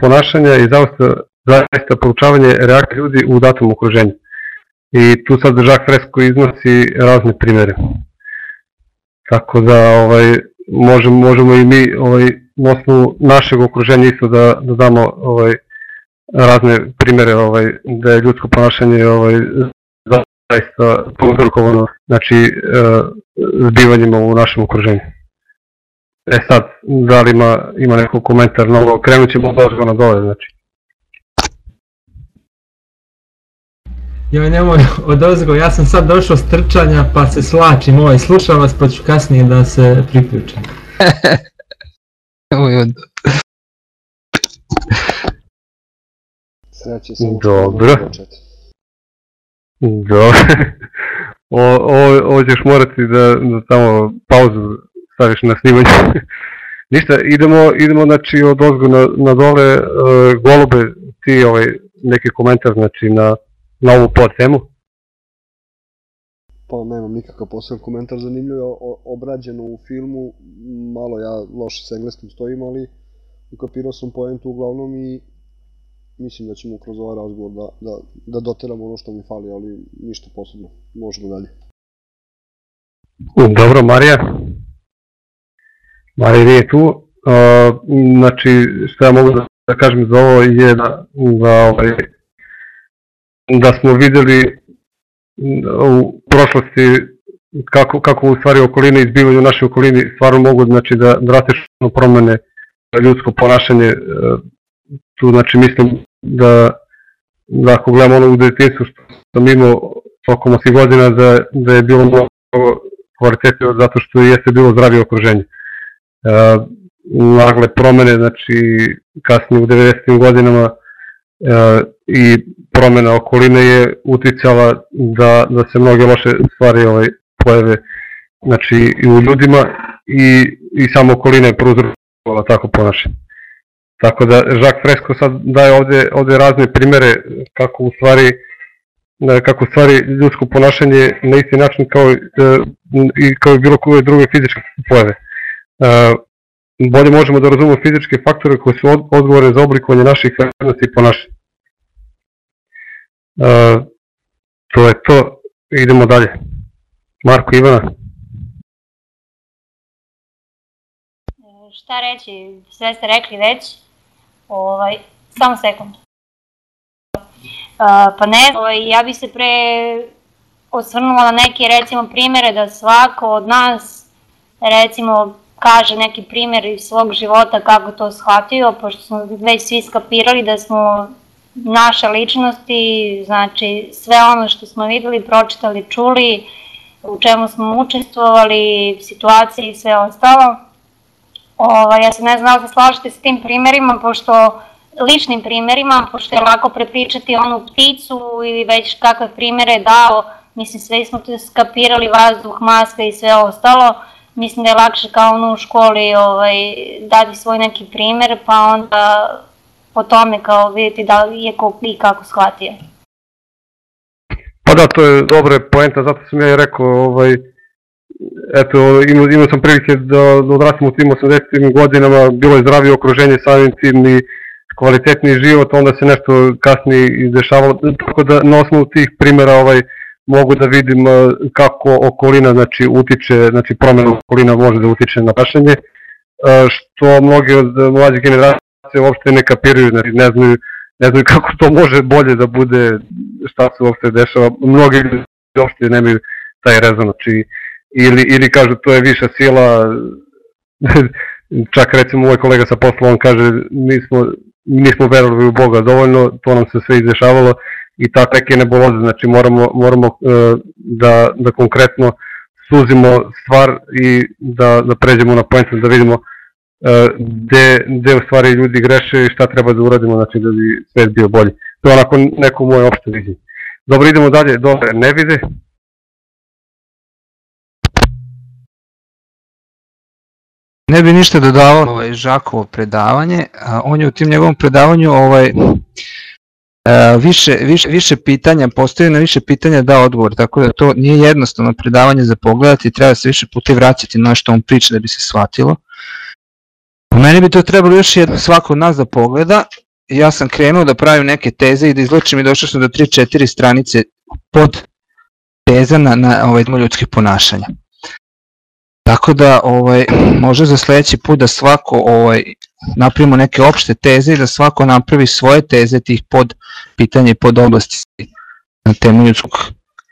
ponašanja i zaista, zaista poučavanje reakcije ljudi u datom okruženju. I tu sad Žak Fresko iznosi razne primere. Tako da ovaj, možemo, možemo i mi ovaj, u osnovu našeg okruženja isto da, da damo ovaj, razne primere ovaj, da je ljudsko ponašanje ovaj, zaista uzrokovano znači, e, zbivanjima u našem okruženju. E sad, da li ima, ima neko komentar na ovo, krenut ćemo od na dole, znači. Joj, nemoj od ozgo, ja sam sad došao s trčanja pa se slačim ovaj, slušam vas pa ću kasnije da se priključim. Sreće samo Dobro. Dobro. o, o, ovo ćeš morati da, da tamo pauzu staviš na snimanje. Ništa, idemo, idemo znači od ozgo na, na dole, uh, golube, ti ovaj, neki komentar znači na, na ovu pod temu? Pa nemam nikakav poseban komentar, zanimljivo je obrađeno u filmu, malo ja loše s engleskim stojim, ali ukapirao sam poentu uglavnom i mislim da ćemo kroz ovaj razgovor da, da, da doteramo ono što mi fali, ali ništa posebno, možemo dalje. Dobro, Marija? Marija nije tu, uh, znači što ja mogu da, da kažem za ovo je da, da ovaj, da smo videli u prošlosti kako, kako u stvari okoline izbivaju u našoj okolini stvarno mogu znači, da drastično promene ljudsko ponašanje. E, tu znači mislim da, da ako gledamo ono u detinstvu što sam imao tokom 8 godina da, da je bilo mnogo kvalitetnije zato što jeste bilo zdravije okruženje. E, nagle promene, znači kasnije u 90. godinama e, i promena okoline je uticala da, da se mnoge loše stvari ovaj, pojave znači, i u ljudima i, i samo okolina je prouzrokovala tako ponašanje. Tako da Jacques Fresco sad daje ovde, ovde razne primere kako u stvari kako u stvari ljudsko ponašanje na isti način kao e, i kao i bilo koje druge fizičke pojave. E, bolje možemo da razumemo fizičke faktore koji su odgovore za oblikovanje naših vrednosti i ponašanja. Uh, to je to, idemo dalje. Marko Ivana. Šta reći, sve ste rekli već, ovaj, samo sekund. Uh, pa ne, ovaj, ja bi se pre osvrnula na neke recimo primere da svako od nas recimo kaže neki primjer iz svog života kako to shvatio, pošto smo već svi skapirali da smo naša ličnosti, znači sve ono što smo videli, pročitali, čuli, u čemu smo učestvovali, situacije i sve ostalo. Ova, ja se ne znam da slažete s tim primerima, pošto ličnim primerima, pošto je lako prepričati onu pticu ili već kakve primere dao, mislim sve smo tu skapirali vazduh, maska i sve ostalo, mislim da je lakše kao ono u školi ovaj, dati svoj neki primer, pa onda po tome kao vidjeti da li je ko i kako shvatio. Pa da, to je dobra poenta, zato sam ja i rekao, ovaj, eto, imao, imao sam prilike da, odrastim u tim 80. godinama, bilo je zdravije okruženje samim tim i kvalitetni život, onda se nešto kasnije izdešavalo, tako da na osnovu tih primjera ovaj, mogu da vidim eh, kako okolina znači, utiče, znači promjena okolina može da utiče na pašanje, eh, što mnogi od mlađe generacije uopšte ne kapiraju, znači ne znaju, ne znaju kako to može bolje da bude, šta se uopšte dešava. Mnogi ljudi uopšte nemaju taj rezon, znači ili, ili kažu to je viša sila, čak recimo moj kolega sa posla, on kaže nismo, nismo verovali u Boga dovoljno, to nam se sve izdešavalo i ta neke nebuloze, znači moramo, moramo uh, da, da konkretno suzimo stvar i da, da pređemo na point da vidimo gde, gde u stvari ljudi greše i šta treba da uradimo znači da bi svet bio bolji. To je onako neko moje opšte viđenje. Dobro, idemo dalje, dobro, ne vide. Ne bi ništa dodavao ovaj Žakovo predavanje, on je u tim njegovom predavanju ovaj više, više, više pitanja, postoji na više pitanja da odgovor, tako da to nije jednostavno predavanje za pogledati, treba se više puta vraćati na što on priča da bi se shvatilo Po meni bi to trebalo još jedno svako od nas da pogleda. Ja sam krenuo da pravim neke teze i da izločim i došao sam do 3-4 stranice pod teza na, na ovaj, ljudskih ponašanja. Tako da ovaj može za sledeći put da svako ovaj napravimo neke opšte teze i da svako napravi svoje teze tih pod pitanja i pod oblasti na temu ljudskog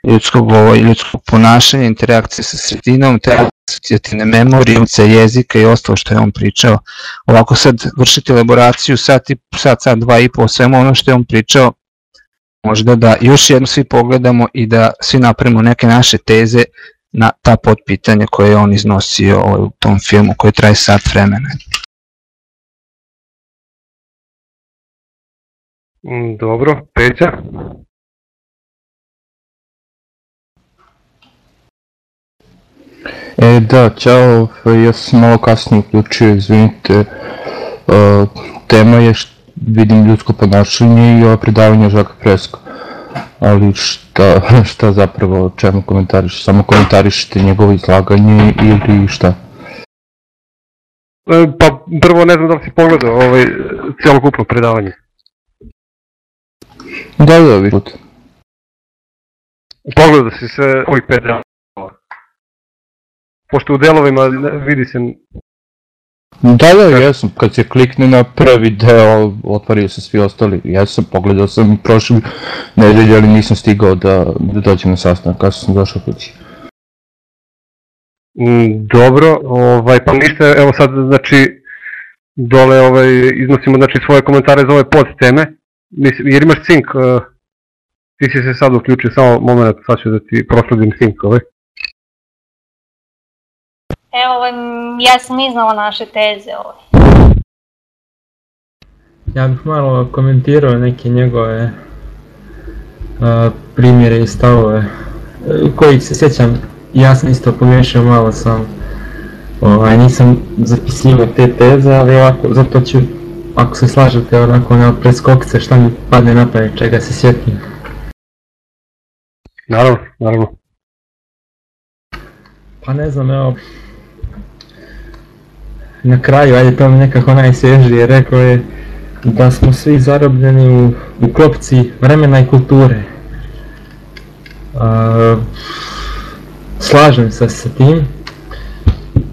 ljudskog, ovaj, ljudskog ponašanja, interakcije sa sredinom, te asocijativne memorije, uce jezika i ostalo što je on pričao. Ovako sad vršiti elaboraciju sat, i, sat, sat, dva i po, svemu ono što je on pričao, možda da još jedno svi pogledamo i da svi napravimo neke naše teze na ta potpitanja koje je on iznosio ovaj, u tom filmu koji traje sat vremena. Dobro, Peća? E, da, čao, ja sam malo kasnije uključio, izvinite. E, tema je, št, vidim ljudsko ponašanje i ova predavanja Žaka Presko. Ali šta, šta zapravo, čemu komentariš? Samo komentarišite njegovo izlaganje ili šta? E, pa prvo ne znam da li si pogledao ovaj, cijelokupno predavanje. Da, da, vidim. Pogledao si sve ovih pet dana pošto u delovima vidi se... Da, da, jesam, kad se klikne na prvi deo, otvario se svi ostali, jesam, pogledao sam prošli nedelje, ali nisam stigao da, da dođem na sastanak, kada sam došao kući. Mm, dobro, ovaj, pa ništa, evo sad, znači, dole ovaj, iznosimo znači, svoje komentare za ove pod teme, Mislim, jer imaš cink, uh, ti si se sad uključio, samo moment, sad ću da ti prosledim cink ovaj. Evo, ovaj, ja sam iznala naše teze ovaj. Ja bih malo komentirao neke njegove a, primjere i stavove e, kojih se sjećam, ja sam isto pomiješao malo sam ovaj, nisam zapisivao te teze, ali ovako, zato ću, ako se slažete, onako na preskokice šta mi padne na pamet, čega se sjetim. Naravno, naravno. Pa ne znam, evo, na kraju, ajde to mi nekako najsvježije, rekao je da smo svi zarobljeni u, u klopci vremena i kulture. A, slažem se sa tim.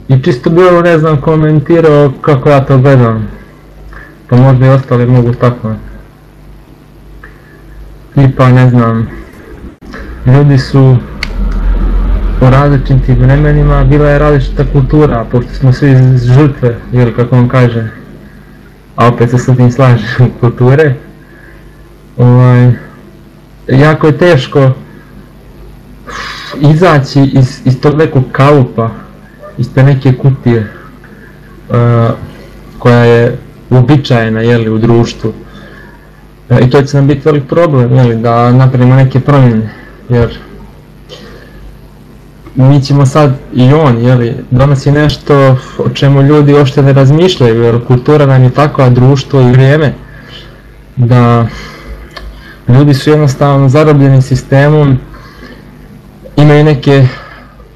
I čisto bilo ne znam komentirao kako ja to gledam. Pa možda i ostali mogu tako. Tipa ne znam, ljudi su u različitim vremenima bila je različita kultura, pošto smo svi žrtve, ili kako on kaže, a opet se sa tim slaže kulture. Ovaj, jako je teško izaći iz, iz tog nekog kalupa, iz te neke kutije uh, koja je uobičajena u društvu. Uh, I to će nam biti velik problem, jeli, da napravimo neke promjene, jer mi ćemo sad i on, jeli, donosi nešto o čemu ljudi uopšte ne razmišljaju, jer kultura nam je takva, društvo i vrijeme, da ljudi su jednostavno zarobljeni sistemom, imaju neke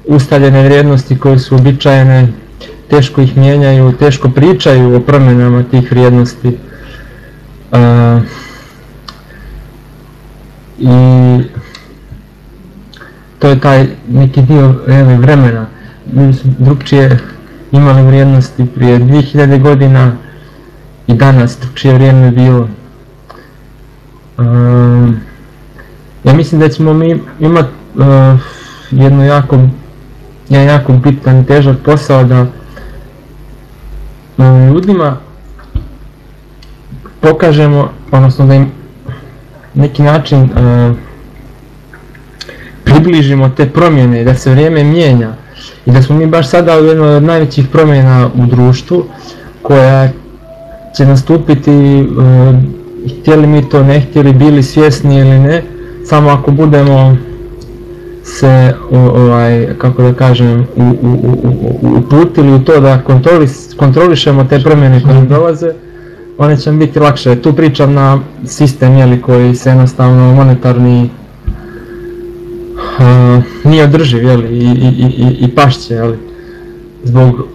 ustaljene vrijednosti koje su običajene, teško ih mijenjaju, teško pričaju o promjenama tih vrijednosti. Uh, I to je taj neki dio jeli, vremena. Mi su drugčije imali vrijednosti prije 2000 godina i danas drugčije vrijeme bilo. Uh, ja mislim da ćemo mi imati uh, jedno jako, jedan jako bitan težak posao da ljudima pokažemo, odnosno da im neki način uh, približimo te promjene, da se vrijeme mijenja. I da smo mi baš sada u jednoj od najvećih promjena u društvu koja će nastupiti uh, htjeli mi to ne htjeli, bili svjesni ili ne, samo ako budemo se ovaj, kako da kažem u, u, u, uputili u to da kontrolis, kontrolišemo te promjene koje dolaze, one će biti lakše. Tu pričam na sistem jeli, koji se jednostavno monetarni uh, nije održiv, jeli, i, i, i, i pašće, jeli, zbog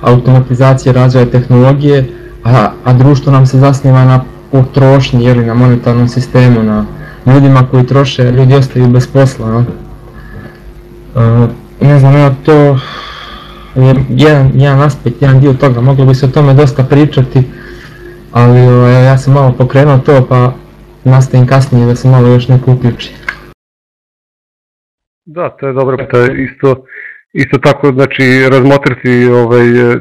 automatizacije razvoja tehnologije, a, a društvo nam se zasniva na potrošnji, jeli, na monetarnom sistemu, na ljudima koji troše, ljudi ostaju bez posla. No? Uh, ne znam, evo to je jedan, jedan aspekt, jedan dio toga, moglo bi se o tome dosta pričati, ali o, ja sam malo pokrenuo to pa nastavim kasnije da se malo još neko uključi. Da, to je dobro, je isto, isto tako, znači, razmotriti ovaj,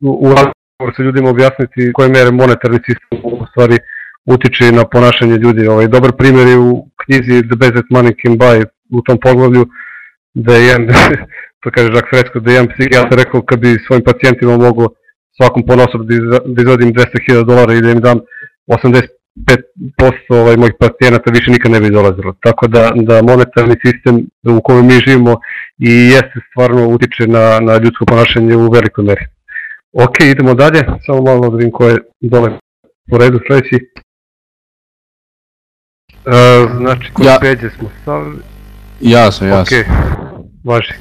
u razgovor sa ljudima objasniti koje mere monetarni sistem u stvari utiče na ponašanje ljudi. Ovaj, dobar primjer je u knjizi The That Money Can Buy u tom poglavlju da je jedan, to kaže Jacques Fresco, da je jedan psihijatar rekao kad bi svojim pacijentima mogo svakom ponosob da, da izvadim 200.000 dolara i da im dam 85% ovaj, mojih pacijenata više nikad ne bi dolazilo. Tako da, da monetarni sistem u kojem mi živimo i jeste stvarno utiče na, na ljudsko ponašanje u velikoj meri. Ok, idemo dalje, samo malo da vidim ko je dole po redu sledeći. Uh, znači, kod ja. Peđe smo stavili. Jasno, jasno. Ok, važi.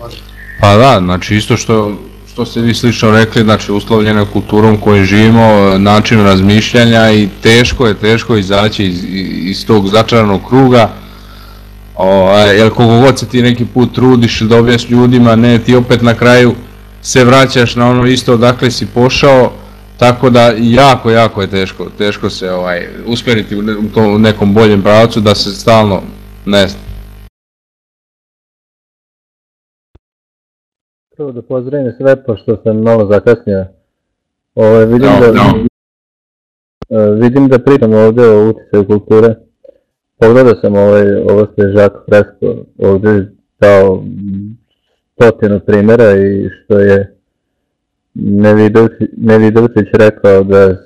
Pa da, znači isto što, što ste vi slično rekli, znači uslovljeno kulturom kojoj živimo, način razmišljanja i teško je, teško izaći iz, iz tog začaranog kruga. O, jer koliko god se ti neki put trudiš da objasni ljudima, ne, ti opet na kraju se vraćaš na ono isto odakle si pošao, tako da jako, jako je teško, teško se ovaj, usmeriti u, u nekom boljem pravcu da se stalno, ne znam, Prvo da pozdravim sve, pošto sam malo zakasnio. Ovo, vidim, no, da, no. Uh, vidim da pričam ovde o utjecaju kulture. Pogledao sam ovaj, ovo što je Jacques Fresco ovde dao stotinu primjera i što je Nevidovčić rekao da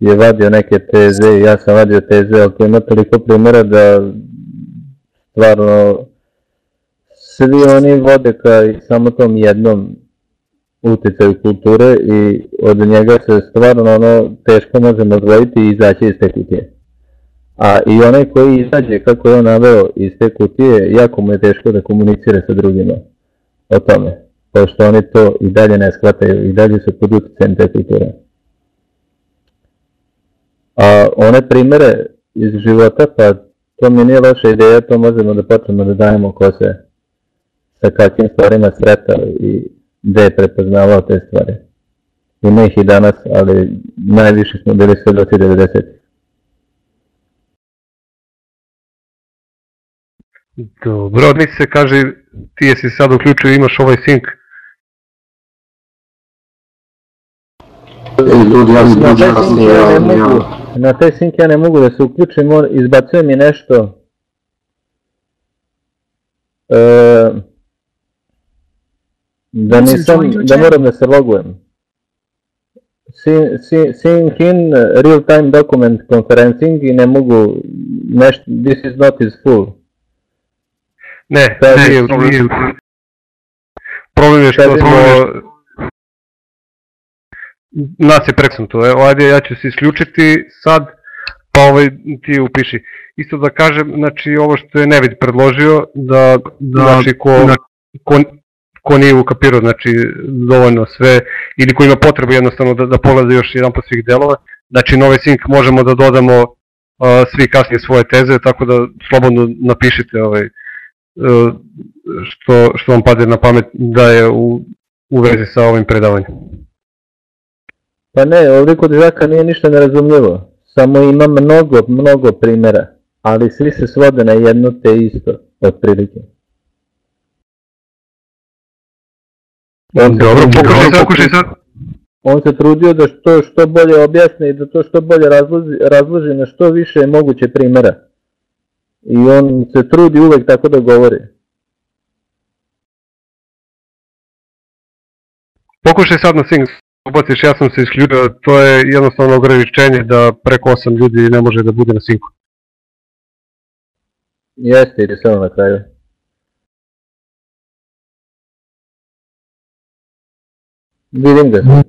je vadio neke teze i ja sam vadio teze, ako ima toliko primjera da stvarno svi oni vode ka samo tom jednom uticaju kulture i od njega se stvarno ono teško možemo odvojiti i izaći iz te kutije. A i onaj koji izađe, kako je on naveo iz te kutije, jako mu je teško da komunicira sa drugima o tome, pošto oni to i dalje ne shvataju, i dalje su pod uticajem te kulture. A one primere iz života, pa to mi nije loša ideja, to možemo da počnemo da dajemo ko se sa kakvim stvarima sretao i gde je prepoznavao te stvari. Ima ih i danas, ali najviše smo bili svedoci 90. Dobro, mi se kaže, ti jesi sad uključio, imaš ovaj sync. Ljudi, ja sam na, ja, mogu, na taj sync ja ne mogu da se uključim, izbacuje mi nešto. E, Da nisam, da moram da se logujem. Seeing in real time document conferencing i ne mogu nešto, this is not is full. Ne, ne, nije, nije. Problem je što smo... Nas je preksnuto, evo ajde ja ću se isključiti sad, pa ovaj ti upiši. Isto da kažem, znači ovo što je Nevid predložio, da, da znači ko, ko ko nije ukapirao znači dovoljno sve ili ko ima potrebu jednostavno da, da pogleda još jedan po svih delova. Znači nove sync možemo da dodamo uh, svi kasnije svoje teze tako da slobodno napišite ovaj, uh, što, što vam padne na pamet da je u, u vezi sa ovim predavanjem. Pa ne, ovdje kod Žaka nije ništa nerazumljivo, samo ima mnogo, mnogo primjera, ali svi se svode na jedno te isto, otprilike. On Dobro, pokušaj, pokušaj sad. On se trudio da što, što bolje objasni i da to što bolje razloži, razloži na što više moguće primjera. I on se trudi uvek tako da govori. Pokušaj sad na Sing ubaciš, ja sam se isključio, to je jednostavno ograničenje da preko 8 ljudi ne može da bude na Sinku. Jeste, ide samo na kraju. Vidim ga.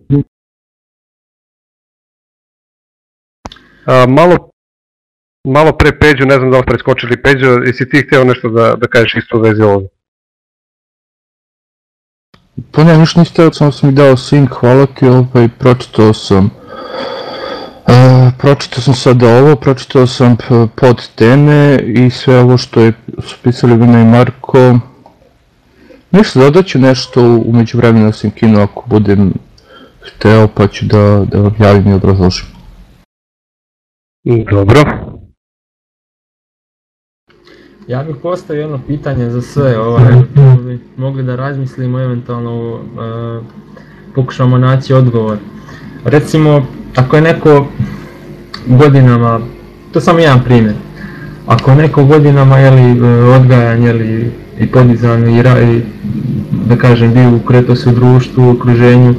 A, malo, malo pre Peđu, ne znam da li preskočili Peđu, jesi ti hteo nešto da, da kažeš isto u vezi ovoga? Pa ne, ništa nisi teo, samo sam mi dao svim, hvala ti, ovaj, pročitao sam Uh, pročitao sam sada ovo, pročitao sam pod teme i sve ovo što je su pisali Vina i Marko. Ništa, dodat ću nešto umeđu vremena da sam kino ako budem hteo pa ću da, da vam javim i obrazložim. Dobro. Ja bih postavio jedno pitanje za sve, ovaj, mogli da razmislimo eventualno, uh, pokušamo naći odgovor. Recimo, ako je neko godinama, to je samo jedan primjer, ako neko godinama jeli, e, odgajan jeli, i podizan i, i da kažem bio ukreto se u društvu, u okruženju,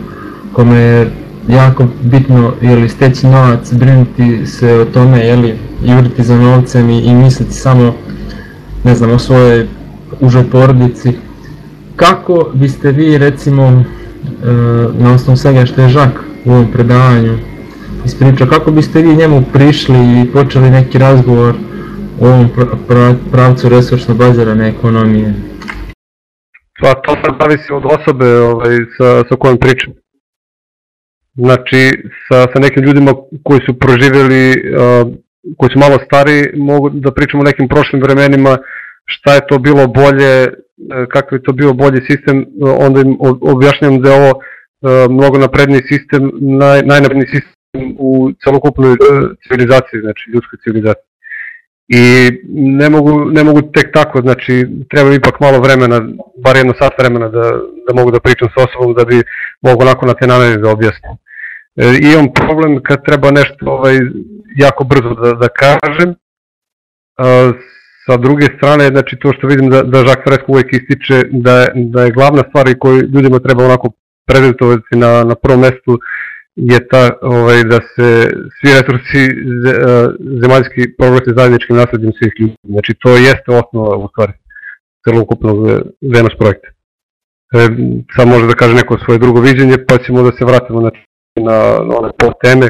kome je jako bitno jeli, steći novac, brinuti se o tome, jeli, juriti za novcem i, i misliti samo ne znam, o svojoj užoj porodici. Kako biste vi recimo e, na osnovu svega što je Žak u ovom predavanju ispričao, kako biste vi njemu prišli i počeli neki razgovor u ovom pravcu resursno bazirane ekonomije? Pa to sad zavisi od osobe ovaj, sa, sa kojom pričam. Znači, sa, sa nekim ljudima koji su proživjeli, koji su malo stari, mogu da pričamo o nekim prošlim vremenima, šta je to bilo bolje, kakav je to bio bolji sistem, onda im objašnjam da je ovo mnogo napredniji sistem, naj, najnapredniji sistem u celokupnoj civilizaciji, znači ljudskoj civilizaciji. I ne mogu, ne mogu tek tako, znači treba ipak malo vremena, bar jedno sat vremena da, da mogu da pričam sa osobom da bi mogu onako na te namere da objasnim. E, imam problem kad treba nešto ovaj, jako brzo da, da kažem, e, sa druge strane, znači to što vidim da, da Jacques Fresco uvek ističe da, da je glavna stvar i koju ljudima treba onako prezentovati na, na prvom mestu je ta ovaj, da se svi resursi zemaljski proglasi zajedničkim nasledđem svih ljudi. Znači to jeste osnova u stvari celokupnog Venus projekta. E, sad može da kaže neko svoje drugo viđenje, pa ćemo da se vratimo znači, na, na one pod teme.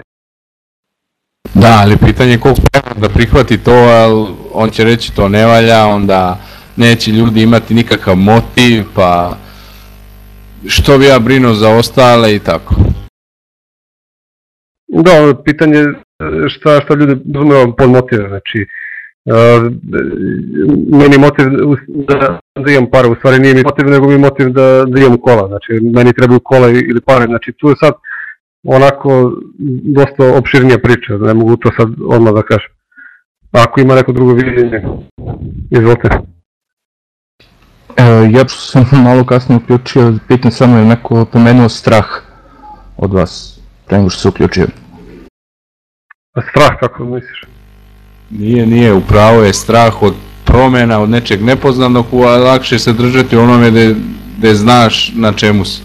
Da, ali pitanje je koliko da prihvati to, ali on će reći to ne valja, onda neće ljudi imati nikakav motiv, pa što bi ja brinuo za ostale i tako. Da, pitanje šta, šta ljudi razumeju pod motive, znači uh, meni motiv da, da imam pare, u stvari nije mi motiv, nego mi motiv da, da imam kola, znači meni trebaju kola ili pare, znači tu je sad onako dosta opširnija priča, ne mogu to sad odmah da kažem. Ako ima neko drugo viđenje, izvolite. E, ja sam malo kasnije uključio, pitan samo je neko pomenuo strah od vas, pre nego što se uključio. A strah kako misliš? Nije, nije, upravo je strah od promjena, od nečeg nepoznanog, a lakše se držati onome gde, gde znaš na čemu si.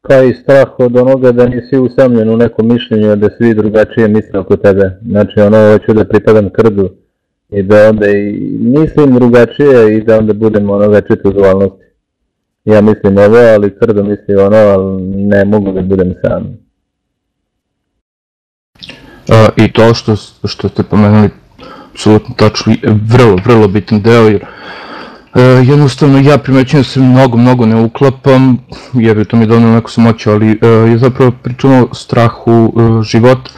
Kao i strah od onoga da nisi usamljen u nekom mišljenju, da svi drugačije misle oko tebe. Znači ono, hoću da pripadam krdu i da onda i mislim drugačije i da onda budem ono večet u dualnosti. Ja mislim ovo, ali krdo misli ono, ali ne mogu da budem sam. Uh, I to što, što ste pomenuli, apsolutno tačno, vrlo, vrlo bitan deo, jer uh, jednostavno ja primećujem da se mnogo, mnogo ne uklapam, jer to mi je donalo neku samoću, ali uh, je zapravo pričano o strahu života,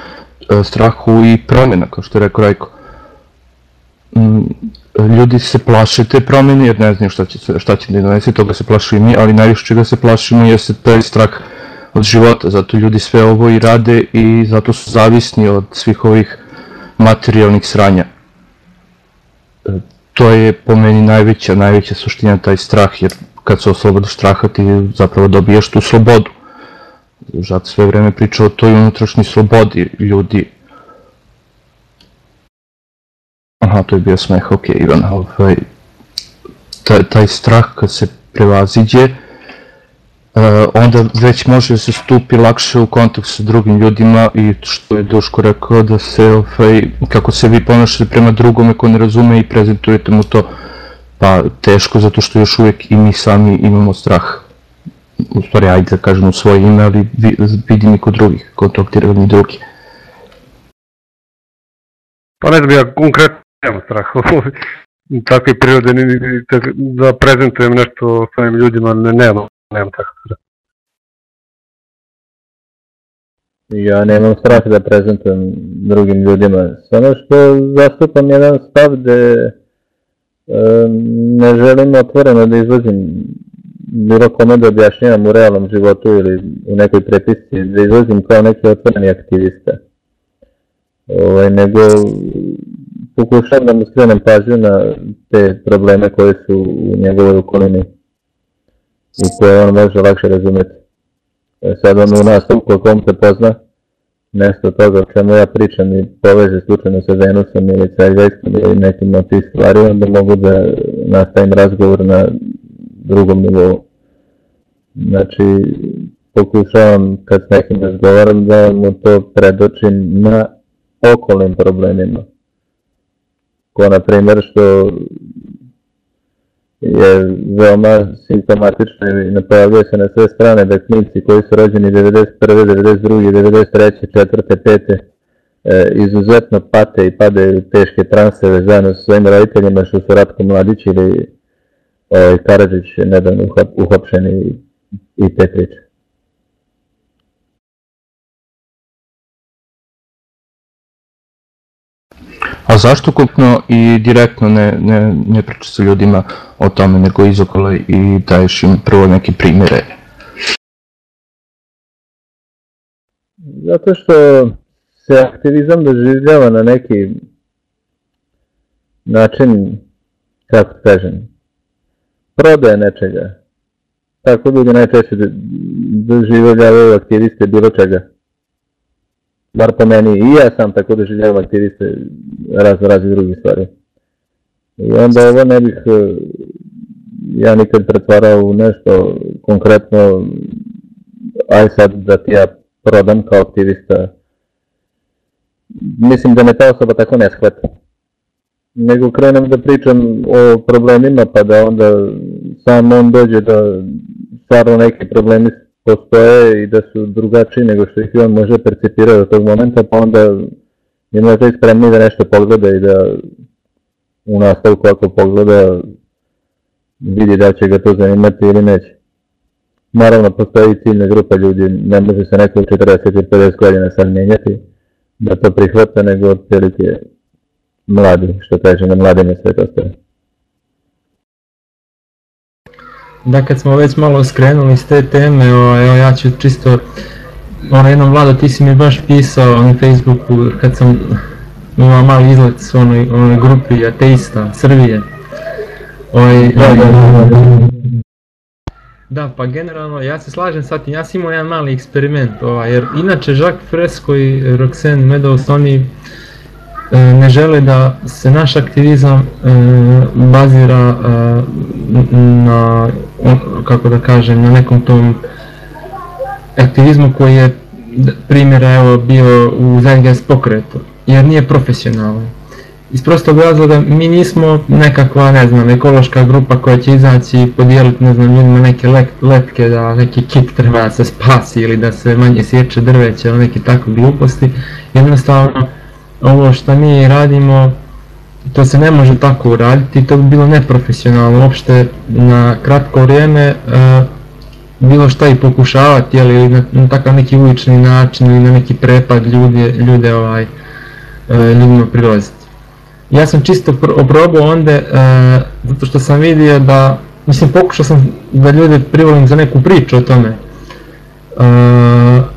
uh, strahu i promjena, kao što je rekao Rajko. Um, ljudi se plaše te promjene jer ne znaju šta će, šta će da donese, toga se plašu i mi, ali najviše čega se plašimo jeste taj strah od života, zato ljudi sve ovo i rade i zato su zavisni od svih ovih materijalnih sranja. E, to je po meni najveća, najveća suština taj strah, jer kad se oslobodiš straha ti zapravo dobijaš tu slobodu. Žad sve vreme priča o toj unutrašnjoj slobodi ljudi. Aha, to je bio smeh, ok, Ivan, ovaj, taj, taj strah kad se prevaziđe, onda već može da se stupi lakše u kontakt sa drugim ljudima i što je Duško rekao da se, ovaj, kako se vi ponašate prema drugome ko ne razume i prezentujete mu to, pa teško zato što još uvijek i mi sami imamo strah. U stvari, ajde da kažemo svoje ime, ali vidim i kod drugih, kontaktirani drugi. Pa ne znam, ja konkretno nemam strah takve prirode da prezentujem nešto svojim ljudima, ne, nemam nemam strah. Ja nemam strah da prezentujem drugim ljudima, samo što zastupam jedan stav gde ne želim otvoreno da izlazim bilo kome da objašnjavam u realnom životu ili u nekoj prepisci, da izlazim kao neki otvoreni aktivista. Ovaj, nego pokušavam da mu skrenem pažnju na te probleme koje su u njegovoj okolini i koje on može lakše razumeti. E, sad on u nastavku ako on se pozna nešto toga o čemu ja pričam i poveže slučajno sa Venusom ili Celjajskom ili nekim od tih stvari, onda mogu da nastavim razgovor na drugom nivou. Znači, pokušavam kad s nekim razgovaram da mu to predočim na okolnim problemima. Ko na primjer što je veoma simptomatično i ne pojavljuje se na sve strane da klinici koji su rođeni 91. 92. 93. 4. 5. E, izuzetno pate i pade teške transeve zajedno sa svojim roditeljima što su Ratko Mladić ili e, Karadžić nedavno uhopšeni i te priče. Zašto kupno i direktno ne, ne, ne priča sa ljudima o tome, nego izokolo i daješ im prvo neke primjere? Zato što se aktivizam doživljava na neki način, kako kažem, prodaje nečega. Tako ljudi najčešće doživljavaju aktiviste bilo čega bar po meni, i ja sam tako doživljavam aktiviste razno raznih drugih stvari. I onda ovo ne bih e, ja nikad pretvarao u nešto konkretno, aj sad da ti ja prodam kao aktivista. Mislim da me ta osoba tako ne shvata. Nego krenem da pričam o problemima pa da onda sam on dođe da stvarno neki problemi postoje i da su drugačiji nego što ih on može percipirati od tog momenta, pa onda je možda i spremni da nešto pogleda i da u nastavku ako pogleda vidi da će ga to zanimati ili neće. Naravno, postoji ciljna grupa ljudi, ne može se neko 40 ili 50 godina sad menjati da to prihvata, nego otprilike mladi, što kaže na mladima sve to ostaje. Da kad smo već malo skrenuli s te teme, o, evo ja ću čisto, ono jednom Vlado ti si mi baš pisao na Facebooku kad sam imao mali izlet s onoj, onoj grupi ateista Srbije. Oj, da, da, da, da, pa generalno ja se slažem sa tim, ja sam imao jedan mali eksperiment, ovaj, jer inače Jacques Fresco i Roxanne Meadows, oni E, ne žele da se naš aktivizam e, bazira e, na, kako da kažem, na nekom tom aktivizmu koji je primjera evo bio u Zengens pokretu, jer nije profesionalan. Iz prostog razloga mi nismo nekakva, ne znam, ekološka grupa koja će izaći i podijeliti, ne znam, ljudima neke letke da neki kit treba da se spasi ili da se manje sječe drveće ili neke takve gluposti. Jednostavno, ovo što mi radimo, to se ne može tako uraditi, to bi bilo neprofesionalno uopšte na kratko vrijeme uh, bilo šta i pokušavati, ali na, na takav neki ulični način ili na neki prepad ljude, ljude ovaj, uh, ljudima prilaziti. Ja sam čisto oprobao onda, uh, zato što sam vidio da, mislim pokušao sam da ljude privolim za neku priču o tome. Uh,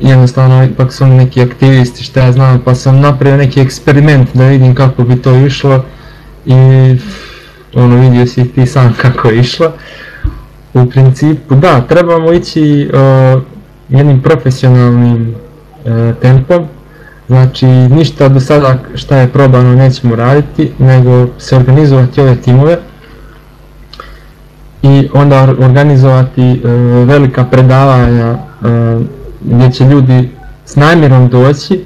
jednostavno ipak su neki aktivisti što ja znam pa sam napravio neki eksperiment da vidim kako bi to išlo i ono vidio si ti sam kako je išlo. U principu da trebamo ići uh, jednim profesionalnim uh, tempom. Znači ništa do sada šta je probano nećemo raditi nego se organizovati ove timove i onda organizovati uh, velika predavanja uh, gdje će ljudi s namjerom doći.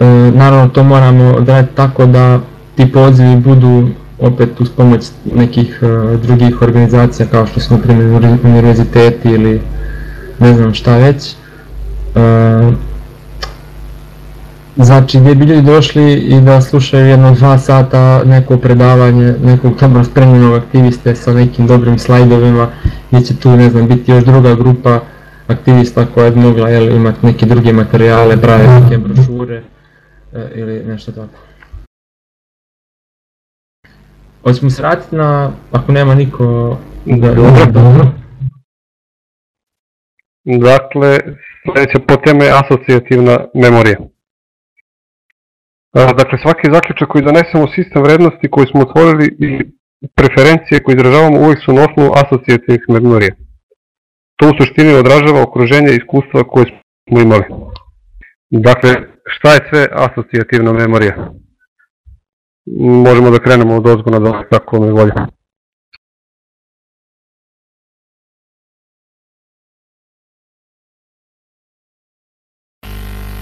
E, naravno to moramo odraditi tako da ti pozivi budu opet uz pomoć nekih e, drugih organizacija kao što su na primjer univerziteti ili ne znam šta već. E, Znači gdje bi ljudi došli i da slušaju jedno dva sata neko predavanje nekog dobro spremljenog aktiviste sa nekim dobrim slajdovima gdje će tu ne znam biti još druga grupa aktivista koja bi mogla jel, imati neke druge materijale, prave neke brošure e, ili nešto tako. Hoćemo se vratiti na, ako nema niko... Da, Dobro. dobro. Dakle, sljedeća potema je asocijativna memorija. A, Dakle, svaki zaključak koji donesemo sistem vrednosti koji smo otvorili i preferencije koje izražavamo uvijek su na osnovu asocijativnih memorija. To u suštini odražava okruženje iskustva koje smo imali. Dakle, šta je sve asocijativna memorija? Možemo da krenemo od ozgo na dole, kako vam je volje.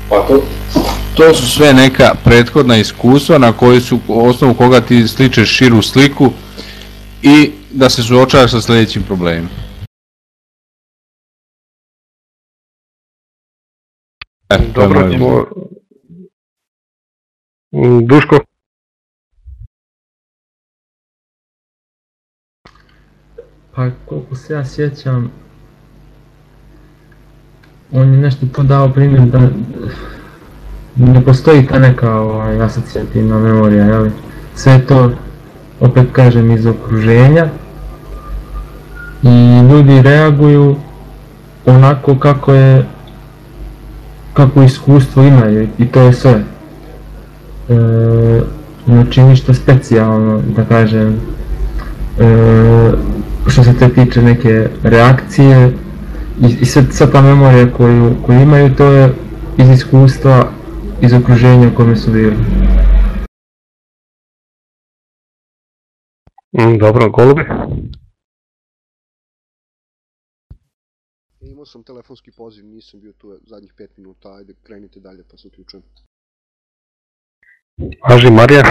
Pa to, to su sve neka prethodna iskustva na koji su osnovu koga ti sličeš širu sliku i da se suočavaš sa sljedećim problemima. E, je Dobro, Mm, Duško, Pa koliko se ja sjećam, on je nešto to dao primjer da ne postoji ta neka ovaj, asocijativna memorija, jel? Sve to, opet kažem, iz okruženja i ljudi reaguju onako kako je kako iskustvo imaju i to je sve. E, znači ništa specijalno, da kažem, e, što se te tiče neke reakcije i, i sad, sad ta memorija koju, koju imaju to je iz iskustva, iz okruženja u kome su bili. Mm, dobro, golubi. Imao sam telefonski poziv, nisam bio tu zadnjih 5 minuta, ajde krenite dalje pa se uključujem. Aži Marija.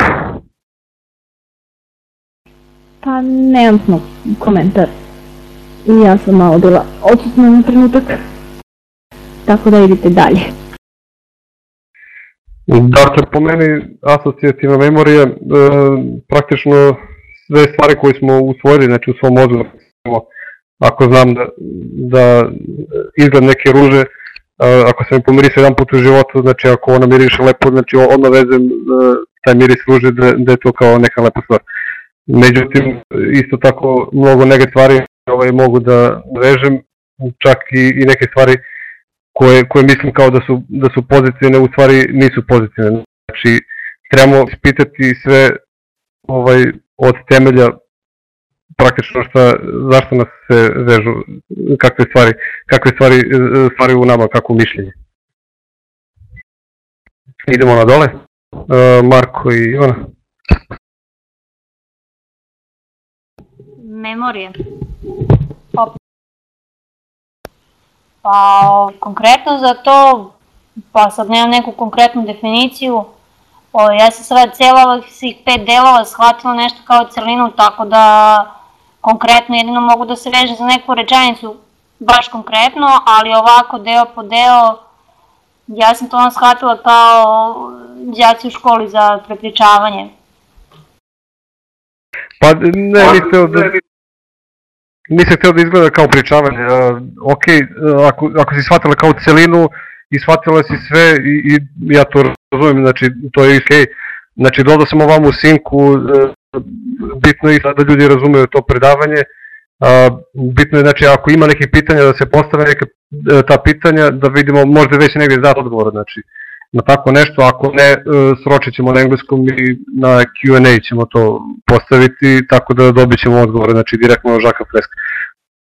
Pa nemam smo komentar. I ja sam malo bila odsutna na trenutak. Tako da idite dalje. Dakle, po meni asocijativna memorija, e, praktično sve stvari koje smo usvojili, znači u svom mozgu, ako znam da, da izgled neke ruže, ako sam je pomirisao jedan put u životu, znači ako ona miriše lepo, znači odmah vezem e, taj miris ruže da, da je to kao neka lepa stvar. Međutim, isto tako mnogo neke stvari ovaj, mogu da vežem, čak i, i neke stvari koje, koje mislim kao da su, da su pozitivne, u stvari nisu pozitivne. Znači, trebamo ispitati sve ovaj, od temelja praktično šta, zašto nas se vežu, kakve stvari, kakve stvari e, stvari u nama, kako mišljenje. Idemo na dole. E, Marko i Ivana. Memorije. Pa, konkretno za to, pa sad nemam neku konkretnu definiciju, o, ja sam sad cijela ovih svih pet delova shvatila nešto kao celinu, tako da konkretno jedino mogu da se veže za neku rečenicu, baš konkretno, ali ovako deo po deo, ja sam to ono shvatila kao đaci u školi za prepričavanje. Pa ne, nisam da, nisam htio da izgleda kao pričavanje. Uh, ok, uh, ako, ako si shvatila kao celinu i shvatila si sve i, i ja to razumijem, znači to je ok. Znači dodao sam ovam u sinku, uh, bitno je da ljudi razumeju to predavanje. Bitno je znači ako ima nekih pitanja da se postave neke uh, ta pitanja da vidimo možda već negdje dat odgovor znači na tako nešto, ako ne uh, sročit ćemo na engleskom i na Q&A ćemo to postaviti tako da dobit ćemo odgovore, znači direktno od Žaka Freska.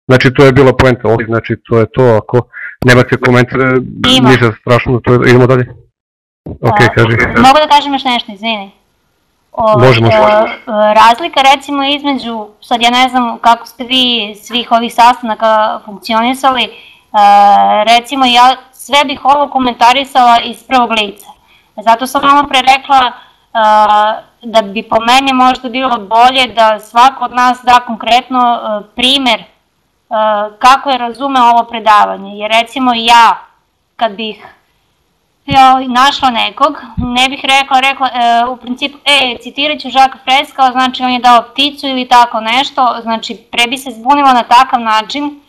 Znači to je bila poenta ovdje, znači to je to, ako nemate komentare, ništa strašno, to je, idemo dalje. Ok, A, kaži. Mogu da kažem još nešto, izvini. Ovaj, Može, može. e, e, razlika recimo između, sad ja ne znam kako ste vi svih ovih sastanaka funkcionisali, e, recimo ja sve bih ovo komentarisala iz prvog lica. Zato sam malo pre rekla e, da bi po meni možda bilo bolje da svako od nas da konkretno primer kako je razume ovo predavanje. Jer recimo ja, kad bih ja našla nekog, ne bih rekla, rekla e, u principu, e, citirat ću Žaka Freska, znači on je dao pticu ili tako nešto, znači pre bi se zbunila na takav način,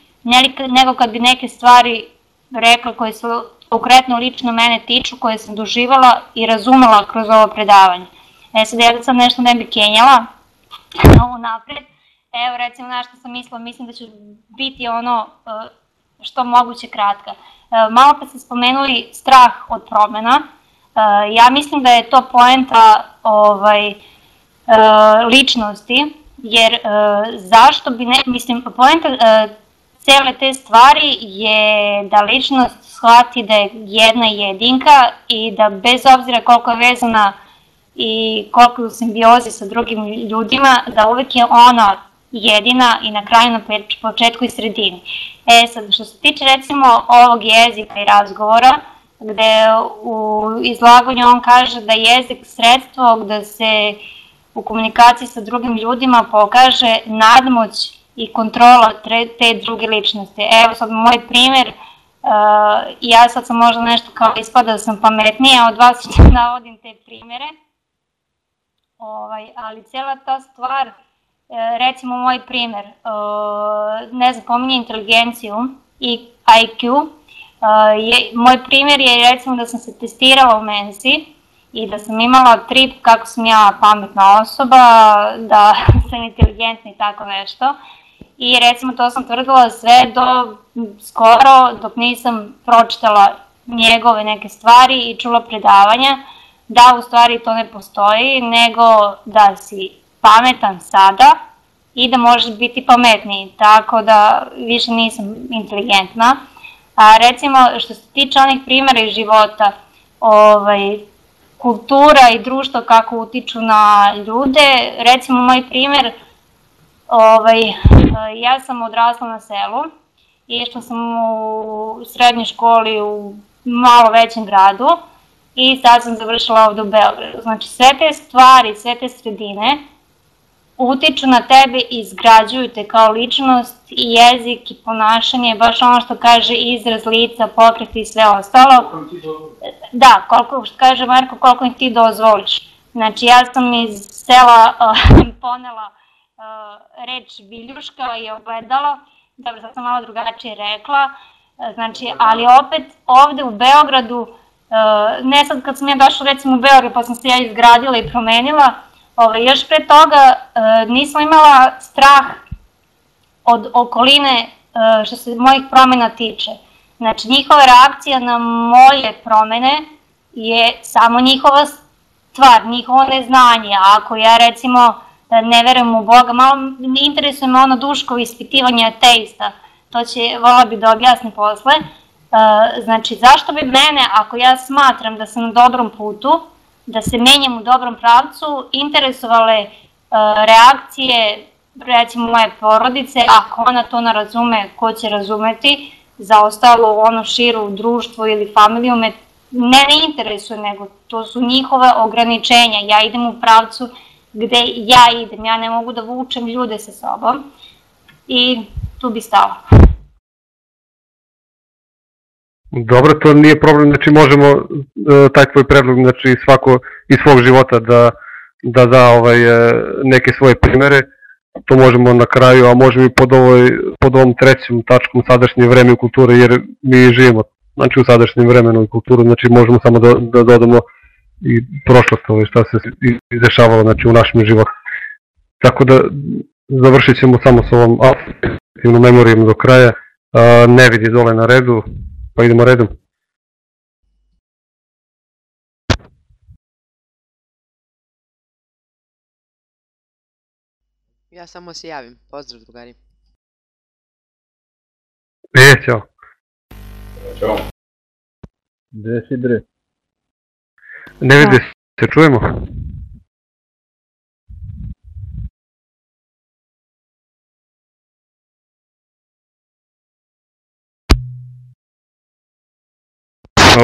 nego kad bi neke stvari rekla koje su konkretno lično mene tiču, koje sam doživala i razumela kroz ovo predavanje. E sad, ja sam nešto ne bi kenjala, ovo napred, evo recimo na što sam mislila, mislim da ću biti ono e, što moguće kratka. E, malo pa ste spomenuli strah od promena, e, ja mislim da je to poenta ovaj, ličnosti, jer zašto bi ne, mislim, poenta cele te stvari je da ličnost shvati da je jedna jedinka i da bez obzira koliko je vezana i koliko je u simbiozi sa drugim ljudima, da uvek je ona jedina i na kraju na početku i sredini. E sad, što se tiče recimo ovog jezika i razgovora, gde u izlaganju on kaže da je jezik sredstvo da se u komunikaciji sa drugim ljudima pokaže nadmoć i kontrola te druge ličnosti. Evo sad moj primer, uh, ja sad sam možda nešto kao ispada da sam pametnija od vas što navodim te primere, ovaj, ali cijela ta stvar, recimo moj primer, uh, ne znam, pominje inteligenciju i IQ, je, moj primer je recimo da sam se testirala u Mensi i da sam imala trip kako sam ja pametna osoba, da sam inteligentna i tako nešto. I recimo to sam tvrdila sve do skoro dok nisam pročitala njegove neke stvari i čula predavanja da u stvari to ne postoji nego da si pametan sada i da možeš biti pametniji, tako da više nisam inteligentna. A recimo što se tiče onih primjera iz života, ovaj, kultura i društvo kako utiču na ljude, recimo moj primjer, Ovaj, ja sam odrasla na selu išla sam u srednjoj školi u malo većem gradu i sad sam završila ovde u Beogradu. Znači sve te stvari, sve te sredine utiču na tebe i izgrađuju te kao ličnost i jezik i ponašanje, baš ono što kaže izraz lica, pokret i sve ostalo. Da, koliko, što kaže Marko, koliko ti dozvoliš. Znači ja sam iz sela uh, ponela uh, reč viljuška je ogledalo, dobro sad sam malo drugačije rekla, znači, ali opet ovde u Beogradu, uh, ne sad kad sam ja došla recimo u Beograd pa sam se ja izgradila i promenila, ovaj, još pre toga uh, nisam imala strah od okoline uh, što se mojih promena tiče. Znači, njihova reakcija na moje promene je samo njihova stvar, njihovo neznanje. Ako ja recimo ne verujem u Boga, malo ne interesuje me ono duškovo ispitivanje ateista, to će, vola bi da objasni posle. Uh, znači, zašto bi mene, ako ja smatram da sam na dobrom putu, da se menjam u dobrom pravcu, interesovale uh, reakcije, recimo moje porodice, ako ona to ne razume, ko će razumeti, za ostalo ono širu društvo ili familiju me ne, ne interesuje, nego to su njihove ograničenja. Ja idem u pravcu gde ja idem, ja ne mogu da vučem ljude sa sobom i tu bi stala. Dobro, to nije problem, znači možemo uh, taj tvoj predlog, znači svako iz svog života da, da da ovaj, uh, neke svoje primere, to možemo na kraju, a možemo i pod, ovoj, pod ovom trećom tačkom sadašnje vreme u kulturi, jer mi živimo znači u sadašnjem vremenu i kulturu, znači možemo samo da, da dodamo i prošlost ovaj, šta se izdešavalo znači, u našem životu. Tako da završit ćemo samo sa ovom afektivnom memorijom do kraja. A, ne vidi dole na redu, pa idemo redom. Ja samo se javim. Pozdrav drugari. E, ćao. Ćao. Gde si bre? Ne vidi se, čujemo?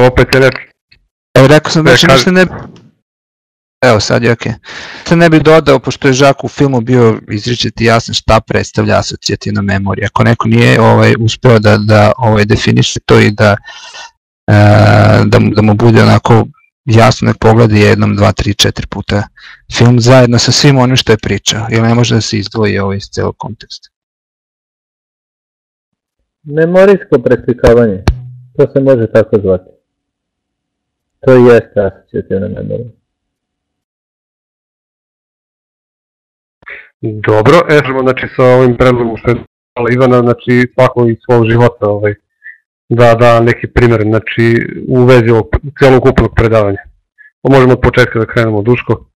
Opet je rekao. Evo rekao sam da će ništa ne... Evo sad je okej. Okay. Sad ne bih dodao, pošto je Žak u filmu bio izričiti jasan šta predstavlja asocijativna memorija. Ako neko nije ovaj, uspeo da, da ovaj, definiše to i da da, mu- da mu bude onako jasno nek pogledi jednom, dva, tri, četiri puta film zajedno sa svim onim što je pričao, jer ne može da se izdvoji ovo iz celog konteksta. Memorijsko preslikavanje, to se može tako zvati. To i jeste asocijativna memorija. Dobro, e, možemo, znači sa ovim predlogom što je dala Ivana, znači svako iz svog života ovaj, da da neki primjer, znači u vezi ovog celokupnog predavanja. Pa možemo od početka da krenemo, Duško.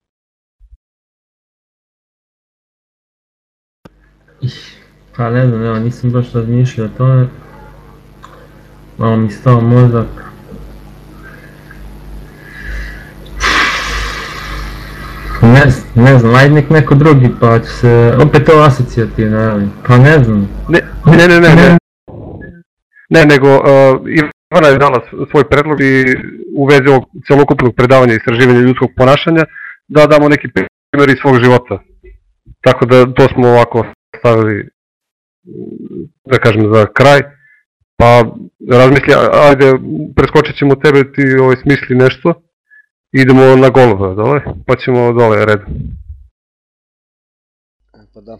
Pa ne znam, evo, nisam baš razmišljao o tome. Malo mi stao mozak. Ne, ne znam, ajde nek neko drugi pa će se, opet to asocijativno, pa ne znam. Ne, ne, ne, ne, ne. Ne, nego uh, Ivana je dala svoj predlog i u vezi ovog celokupnog predavanja i istraživanja ljudskog ponašanja da damo neki primjer iz svog života. Tako da to smo ovako stavili da kažem za kraj. Pa razmisli, ajde preskočit ćemo tebe, ti ovaj, smisli nešto. Idemo na golova dole, pa ćemo dole red. E, Pa da,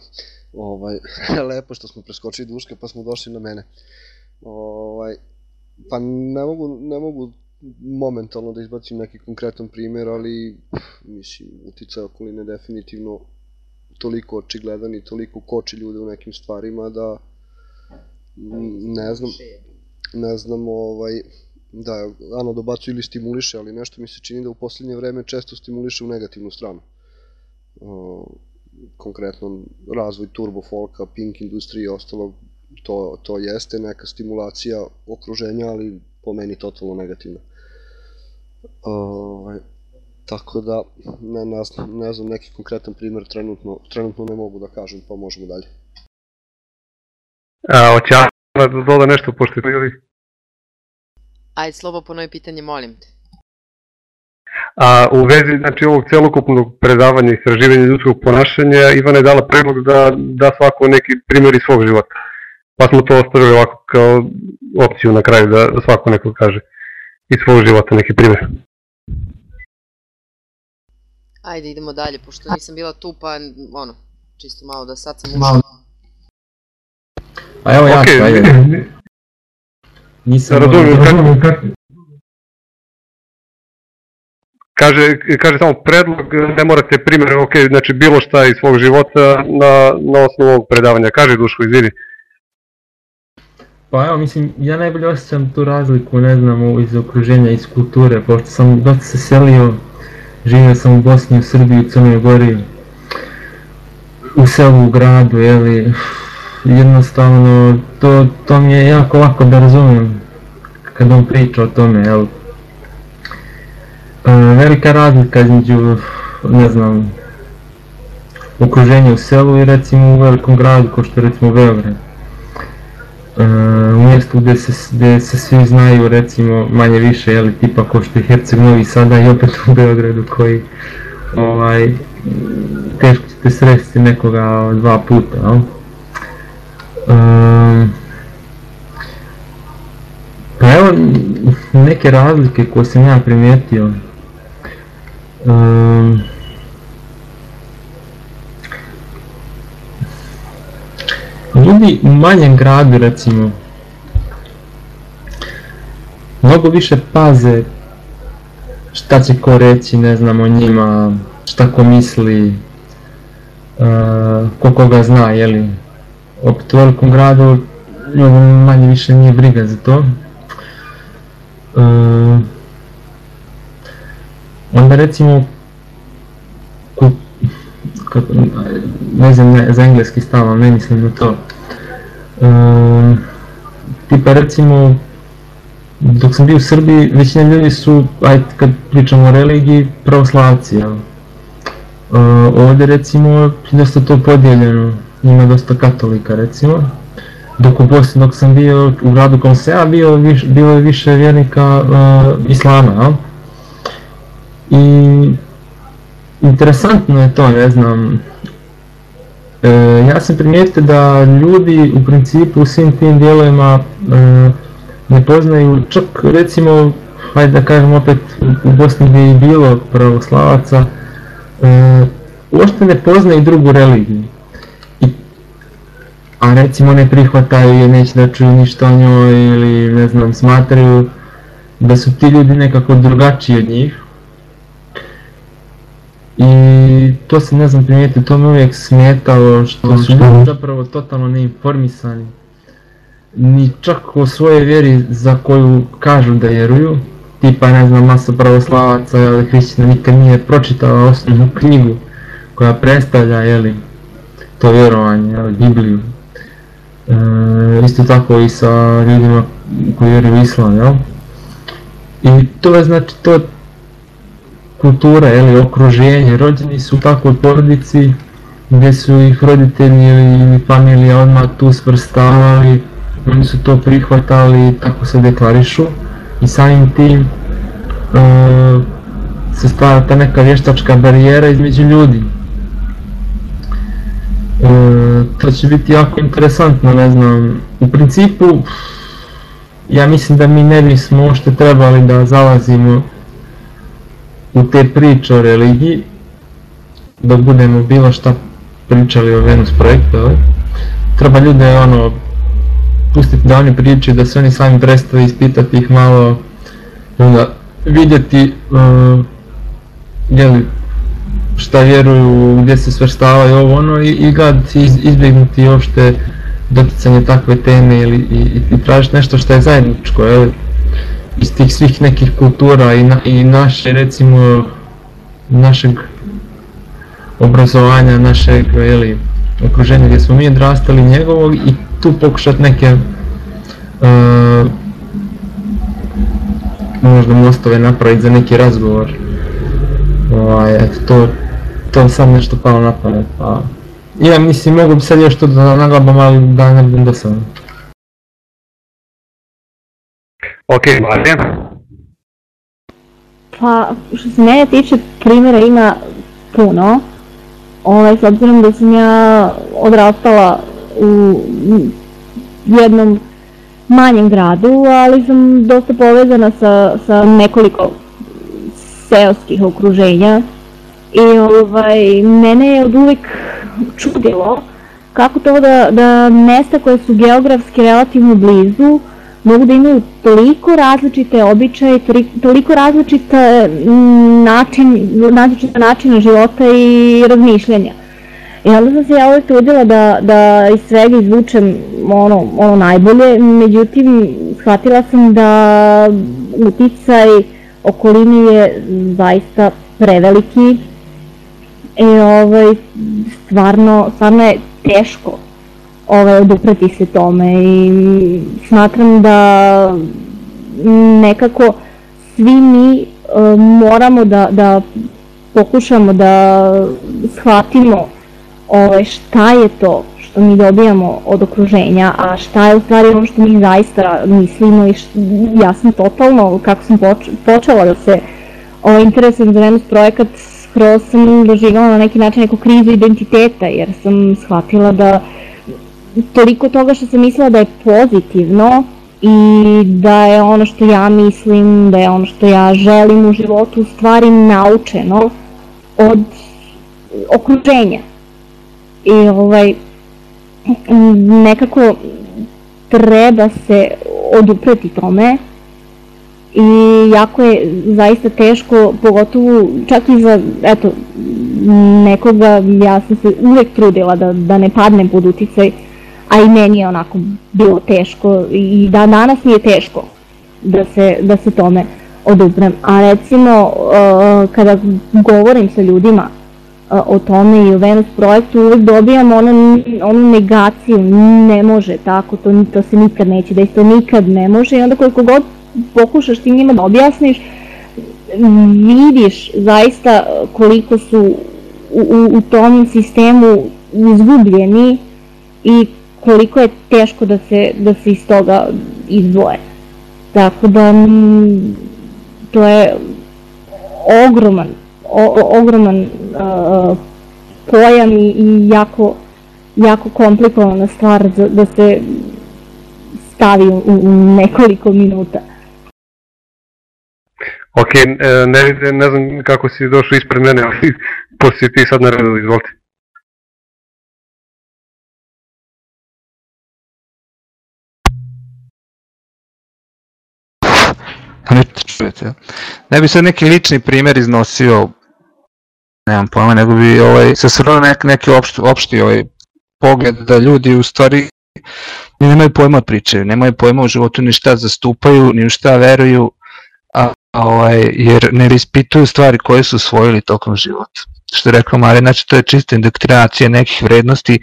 ovaj, lepo što smo preskočili Duška pa smo došli na mene. Ovaj, pa ne mogu, ne mogu momentalno da izbacim neki konkretan primjer, ali mislim, uticaj okoline definitivno toliko očigledan i toliko koči ljude u nekim stvarima da ne znam, ne znam, ovaj, da, Ana dobacuje ili stimuliše, ali nešto mi se čini da u posljednje vreme često stimuliše u negativnu stranu. O, konkretno razvoj turbo folka, pink industrije i ostalog, to, to jeste neka stimulacija okruženja, ali po meni totalno negativna. Ovaj, tako da, ne, ne, ne znam, neki konkretan primjer trenutno, trenutno ne mogu da kažem, pa možemo dalje. A, Ana da doda nešto pošto je ili? Ajde, Slobo, ponovi pitanje, molim te. A u vezi znači, ovog celokupnog predavanja i istraživanja ljudskog ponašanja, Ivana je dala predlog da da svako neki primjer iz svog života. Pa smo to ostavili ovako kao opciju na kraju da, da svako neko kaže iz svog života neki primjer. Ajde, idemo dalje, pošto nisam bila tu, pa ono, čisto malo da sad sam Malo. ušla. A evo ja Ok, ću, ajde. ni- Nisam Razumijem, ono- kako- Kaže, kaže samo predlog, ne morate primjer, ok, znači bilo šta iz svog života na, na osnovu ovog predavanja. Kaže Duško, izvini. Pa evo, mislim, ja najbolje osjećam tu razliku, ne znam, iz okruženja, iz kulture, pošto sam dosta se selio, živio sam u Bosni, u Srbiji, u Crnoj Gori, u selu, u gradu, jeli, jednostavno, to, to mi je jako lako da razumijem kad on priča o tome, jel. E, velika razlika između, ne znam, okruženja u selu i recimo u velikom gradu, kao što je recimo Beograd e, u mjestu gdje se, gdje se svi znaju recimo manje više jeli tipa ko što je Herceg Novi Sada i opet u Beogradu koji ovaj teško ćete sresti nekoga dva puta jel? Ehm, pa evo neke razlike koje sam ja primijetio Ehm, ljudi u manjem gradu recimo mnogo više paze šta će ko reći, ne znam o njima, šta ko misli, uh, ko koga zna, jeli. Opet u velikom gradu ljudi manje više nije briga za to. Uh, onda recimo ku, kako, ne znam ne, za engleski stav, ne mislim na to. Um, tipa recimo, dok sam bio u Srbiji, većina ljudi su, ajde kad pričamo o religiji, pravoslavci, jel? Uh, ovdje recimo dosta to podijeljeno, ima dosta katolika recimo. Dok u Bosni, dok sam bio u gradu kom sam ja bio, viš, bilo je više vjernika uh, islama, jel? I interesantno je to, ne znam, e, ja sam primijetio da ljudi u principu u svim tim dijelovima e, ne poznaju čak recimo, hajde da kažem opet u Bosni gdje je bilo pravoslavaca, e, uopšte ne poznaju drugu religiju. I, a recimo ne prihvataju je, neće da čuju ništa o njoj ili ne znam, smatraju da su ti ljudi nekako drugačiji od njih. I to se ne znam primijetiti, to me uvijek smetalo što su ljudi zapravo totalno neinformisani. Ni čak o svojoj vjeri za koju kažu da vjeruju, tipa ne znam masa pravoslavaca ili hrišćana nikad nije pročitala osnovnu knjigu koja predstavlja jeli, to vjerovanje, jeli, Bibliju. E, isto tako i sa ljudima koji vjeruju islam, jel? I to je znači to kultura, jeli, okruženje, rođeni su u takvoj porodici gdje su ih roditelji ili familija odmah tu svrstavali, oni su to prihvatali i tako se deklarišu i samim tim uh, se stvara ta neka vještačka barijera između ljudi. Uh, to će biti jako interesantno, ne znam, u principu ja mislim da mi ne bismo uopšte trebali da zalazimo u te priče o religiji, da budemo bilo šta pričali o Venus projektu, ali treba ljude ono pustiti da oni pričaju, da se oni sami prestaju ispitati ih malo, onda vidjeti uh, jeli, šta vjeruju, gdje se svrstavaju ovo ono i, i gledati iz, izbjegnuti uopšte doticanje takve teme ili i, i, i tražiti nešto što je zajedničko, jel? iz tih svih nekih kultura i, na, i naše recimo našeg obrazovanja, našeg jeli, okruženja gdje smo mi odrastali njegovog i tu pokušati neke uh, možda mostove napraviti za neki razgovor. Ovaj, eto, to, to sam nešto palo na pamet, pa... Ja mislim, mogu bi sad još to da naglabam, ali da ne budem dosadan. Ok, Marija. Pa, što se mene tiče, primjera ima puno. Ovaj, s obzirom da sam ja odrastala u jednom manjem gradu, ali sam dosta povezana sa, sa nekoliko seoskih okruženja. I ovaj, mene je od uvijek čudilo kako to da, da mesta koje su geografski relativno blizu mogu da imaju toliko različite običaje, toliko različite način, različite načine života i razmišljanja. I onda sam se ja uvijek trudila da, da iz svega izvučem ono, ono najbolje, međutim shvatila sam da uticaj okolini je zaista preveliki i ovaj, stvarno, stvarno je teško ovaj, oduprati se tome i smatram da nekako svi mi uh, moramo da, da pokušamo da shvatimo ovaj, šta je to što mi dobijamo od okruženja, a šta je u stvari ono što mi zaista mislimo i što, ja sam totalno, kako sam poč, počela da se ovaj, interesujem za Venus projekat, skroz sam doživjela na neki način neku krizu identiteta, jer sam shvatila da toliko toga što sam mislila da je pozitivno i da je ono što ja mislim, da je ono što ja želim u životu u stvari naučeno od okruženja. I ovaj, nekako treba se odupreti tome i jako je zaista teško, pogotovo čak i za, eto, nekoga, ja sam se uvek trudila da, da ne padnem pod uticaj a i meni je onako bilo teško i da danas mi je teško da se, da se tome oduprem. A recimo kada govorim sa ljudima o tome i o Venus projektu uvek dobijam onu, onu negaciju, ne može tako, to, to se nikad neće desiti, to nikad ne može i onda koliko god pokušaš ti njima da objasniš, vidiš zaista koliko su u, u, u tom sistemu izgubljeni i koliko je teško da se, da se iz toga izdvoje. Tako da to je ogroman, o, ogroman uh, pojam i, i jako, jako komplikovana stvar da se stavi u, u nekoliko minuta. Ok, e, ne, ne znam kako si došao ispred mene, ali pošto ti sad na redu, izvolite. Ne čujete. Ne bi sad neki lični primjer iznosio, nemam pojma, nego bi ovaj, se svrlo nek, neki opšti, opšti ovaj, pogled da ljudi u stvari nemaju pojma pričaju, nemaju pojma u životu ni šta zastupaju, ni u šta veruju, a, ovaj, jer ne ispituju stvari koje su osvojili tokom života. Što je rekao Marija, znači to je čista indoktrinacija nekih vrednosti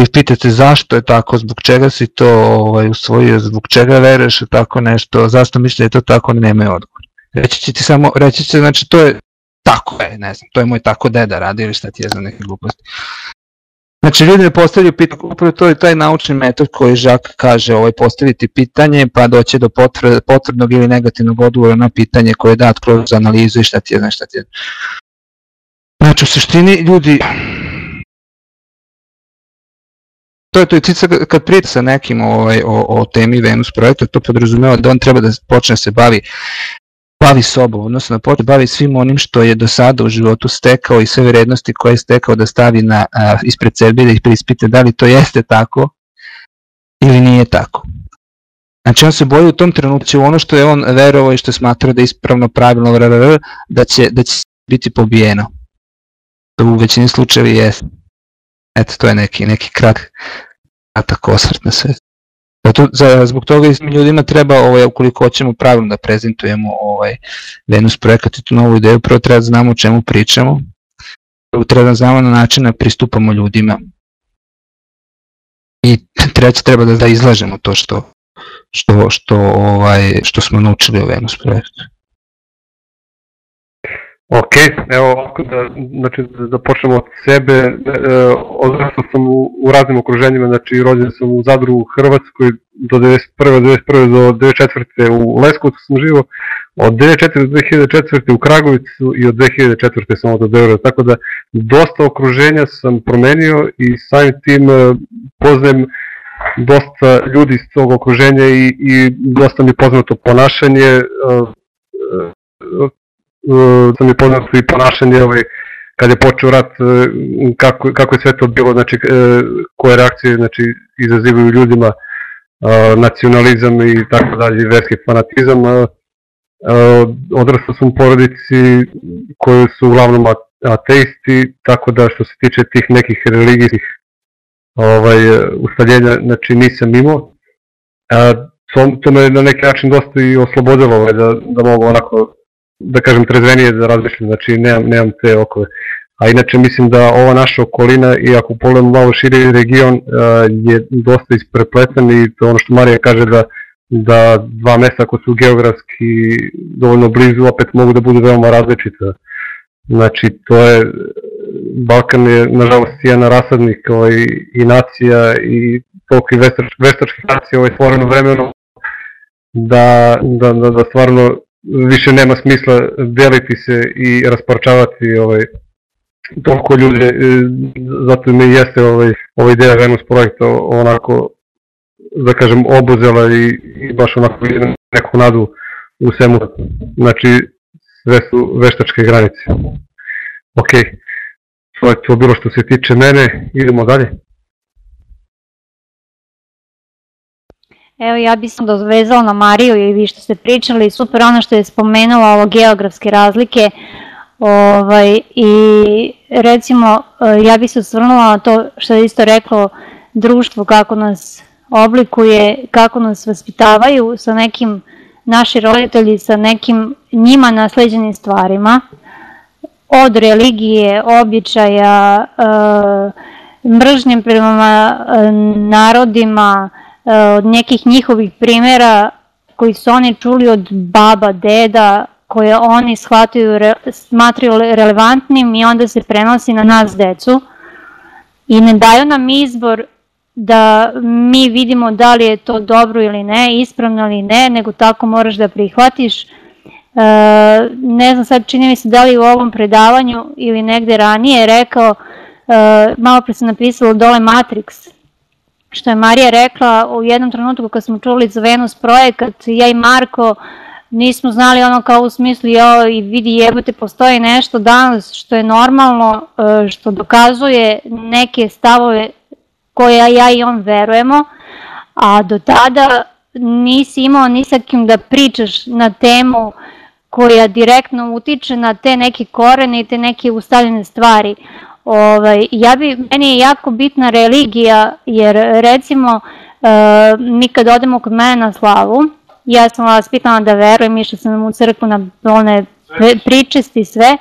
i pitate zašto je tako, zbog čega si to ovaj, usvojio, zbog čega veruješ u tako nešto, zašto misliš da je to tako, nemaju odgovor. Reći će ti samo, reći će, znači to je tako je, ne znam, to je moj tako deda radio ili šta ti je za neke gluposti. Znači ljudi ne postavljaju pitanje, upravo to je taj naučni metod koji Žak kaže, ovaj, postaviti pitanje pa doće do potvrdnog ili negativnog odgovora na pitanje koje je dat kroz analizu i šta ti je, znaš šta ti je. Znači u suštini ljudi to je to i cica kad prijete sa nekim ovaj, o, o temi Venus projekta, to podrazumeva da on treba da počne se bavi bavi sobom, odnosno da počne bavi svim onim što je do sada u životu stekao i sve vrednosti koje je stekao da stavi na, a, ispred sebe da ih prispite da li to jeste tako ili nije tako. Znači on se boji u tom trenutku ono što je on verovao i što je smatrao da je ispravno pravilno da će, da će biti pobijeno. To u većini slučajevi jeste. Eto, to je neki, neki krat, kratak osvrt na sve. Zato, za, zbog toga ljudima treba, ovaj, ukoliko hoćemo pravilno da prezentujemo ovaj, Venus projekat i tu novu ideju, prvo treba da znamo o čemu pričamo, treba da znamo na način da pristupamo ljudima. I treće treba da, da izlažemo to što, što, što, ovaj, što smo naučili o Venus projektu. Ok, evo ovako da, znači, da počnemo od sebe, e, odrastao sam u, u raznim okruženjima, znači rođen sam u Zadru u Hrvatskoj do 91. 91. do 94. u Leskovcu sam živo, od 94. do 2004. u Kragovicu i od 2004. sam od Beograda, tako da dosta okruženja sam promenio i samim tim e, poznajem dosta ljudi iz tog okruženja i, i dosta mi poznato ponašanje, e, uh, sam je poznato i ponašanje ovaj, kad je počeo rat, uh, kako, kako je sve to bilo, znači uh, koje reakcije znači, izazivaju ljudima uh, nacionalizam i tako dalje, verski fanatizam. Odrastao sam u porodici koji su uglavnom ateisti, tako da što se tiče tih nekih religijskih ovaj, ustaljenja, znači nisam imao. A, to, to me na neki način dosta i oslobodilo ovaj, da, da mogu onako da kažem, trezvenije da razmišljam, znači nemam, nemam te okove. A inače mislim da ova naša okolina, i ako malo širi region, uh, je dosta isprepletan i to ono što Marija kaže da da dva mesta ako su geografski dovoljno blizu, opet mogu da budu veoma različita. Znači, to je, Balkan je, nažalost, jedan rasadnik ovaj, i nacija i toliko i vestač, veštačkih nacija ovaj, stvoreno vremeno da, da, da, da stvarno više nema smisla deliti se i rasparčavati ovaj, toliko ljude, e, zato mi jeste ovaj, ovaj ideja Venus projekta onako, da kažem, obuzela i, i baš onako neku nadu u svemu. Znači, sve su veštačke granice. Ok, to je to bilo što se tiče mene, idemo dalje. Evo ja bih se dozvezala na Mariju i vi što ste pričali, super ono što je spomenula ovo geografske razlike ovaj, i recimo eh, ja bih se osvrnula na to što je isto reklo društvo kako nas oblikuje, kako nas vaspitavaju sa nekim naši roditelji sa nekim njima nasleđenim stvarima. Od religije, običaja, e, mržnje prema eh, narodima, od nekih njihovih primjera koji su oni čuli od baba, deda, koje oni shvataju, re, smatraju relevantnim i onda se prenosi na nas decu i ne daju nam izbor da mi vidimo da li je to dobro ili ne, ispravno ili ne, nego tako moraš da prihvatiš. E, ne znam sad čini mi se da li u ovom predavanju ili negde ranije rekao, e, malo pre sam napisala dole Matrix, što je Marija rekla u jednom trenutku kad smo čuli za Venus projekat, ja i Marko nismo znali ono kao u smislu jo i vidi jebote postoji nešto danas što je normalno, e, što dokazuje neke stavove koje ja i on verujemo, a do tada nisi imao ni sa kim da pričaš na temu koja direktno utiče na te neke korene i te neke ustavljene stvari. Ovaj, ja bi, meni je jako bitna religija, jer recimo e, mi kad odemo kod mene na slavu, ja sam vas pitala da verujem, išla sam u crkvu na one pričesti sve,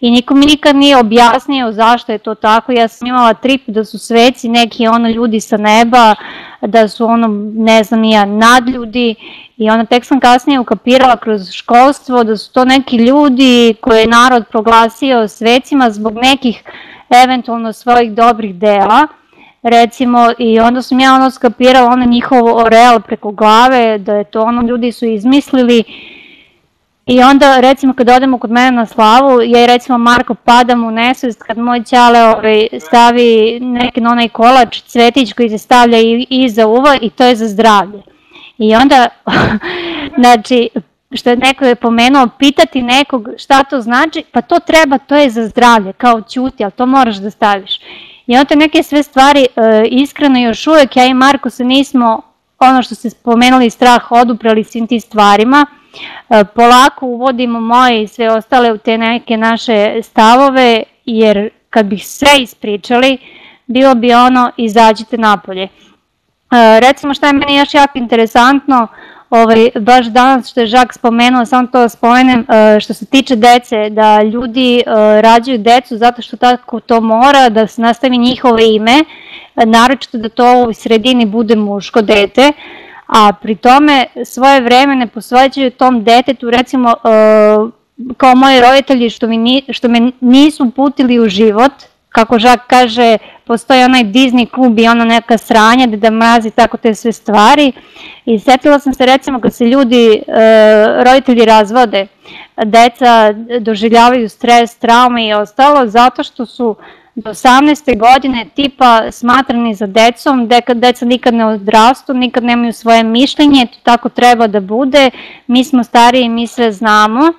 i niko mi nikad nije objasnio zašto je to tako, ja sam imala trip da su sveci neki ono ljudi sa neba, da su ono ne znam ja nadljudi i onda tek sam kasnije ukapirala kroz školstvo da su to neki ljudi koje je narod proglasio svecima zbog nekih eventualno svojih dobrih dela, recimo i onda sam ja ono skapirala ono njihov oreal preko glave, da je to ono ljudi su izmislili I onda recimo kad odemo kod mene na slavu, ja i recimo Marko padam u nesvest kad moj ćale ovaj, stavi neki onaj kolač, cvetić koji se stavlja i, iza uva i to je za zdravlje. I onda, znači, što je neko je pomenuo, pitati nekog šta to znači, pa to treba, to je za zdravlje, kao ćuti, ali to moraš da staviš. I onda neke sve stvari, e, iskreno još uvek, ja i Marko se nismo, ono što ste spomenuli, strah oduprali svim tim stvarima, E, polako uvodimo moje i sve ostale u te neke naše stavove, jer kad bih sve ispričali, bilo bi ono izađite napolje. E, recimo šta je meni još jako interesantno, ovaj, baš danas što je Žak spomenuo, samo to da spomenem, e, što se tiče dece, da ljudi rađaju decu zato što tako to mora, da se nastavi njihovo ime, naročito da to u sredini bude muško dete, a pri tome svoje vreme ne posvećaju tom detetu, recimo e, kao moji roditelji što, mi što me nisu putili u život, kako Žak kaže, postoji onaj Disney klub i ona neka sranja, da mrazi tako te sve stvari. I setila sam se recimo kad se ljudi, e, roditelji razvode, deca doživljavaju stres, traume i ostalo, zato što su do 18. godine tipa smatrani za decom, deca nikad ne odrastu, nikad nemaju svoje mišljenje, to tako treba da bude, mi smo stariji, mi sve znamo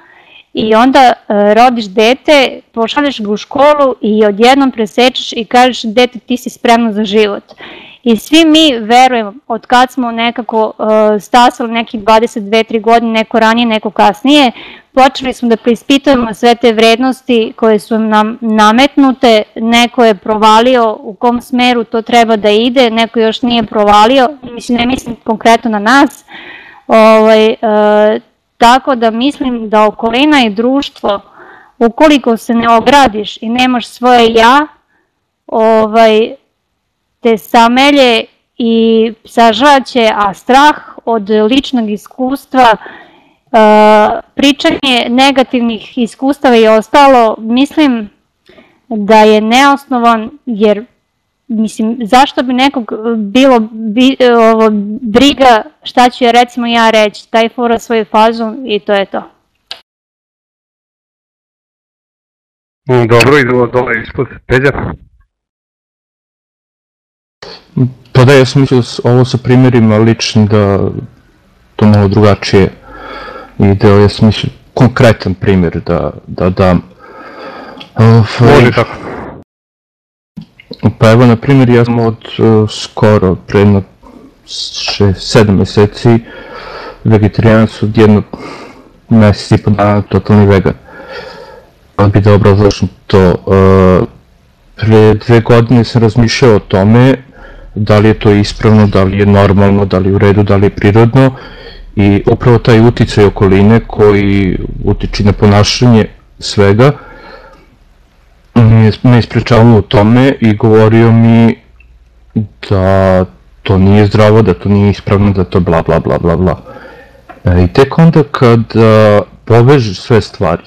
i onda e, rodiš dete, pošalješ ga u školu i odjednom presečeš i kažeš dete ti si spremno za život. I svi mi verujemo, od kad smo nekako uh, stasali nekih 22-3 godine, neko ranije, neko kasnije, počeli smo da preispitujemo sve te vrednosti koje su nam nametnute, neko je provalio u kom smeru to treba da ide, neko još nije provalio, mislim, ne mislim konkretno na nas, ovaj, e, tako da mislim da okolina i društvo, ukoliko se ne ogradiš i nemaš svoje ja, ovaj, te samelje i sažaće, a strah od ličnog iskustva pričanje negativnih iskustava i ostalo, mislim da je neosnovan, jer mislim, zašto bi nekog bilo bi, ovo, briga šta ću ja recimo ja reći, taj fora svoju fazu i to je to. Mm, dobro, idemo dole ispod Peđa. Pa da, ja sam mislio da ovo sa primjerima ličnim da to malo drugačije ide, ja sam mislio konkretan primjer da, da dam. Ovaj, Može tako. Pa evo, na primjer, ja sam od uh, skoro, pre jedno 6-7 meseci, vegetarijanac od jednog meseci i po dana totalni vegan. Ali bi da obrazložim to. Uh, pre dve godine sam razmišljao o tome da li je to ispravno, da li je normalno, da li je u redu, da li je prirodno i upravo taj uticaj okoline koji utiči na ponašanje svega me isprečavao u tome i govorio mi da to nije zdravo, da to nije ispravno, da to bla bla bla bla bla. E, I tek onda kada povežeš sve stvari,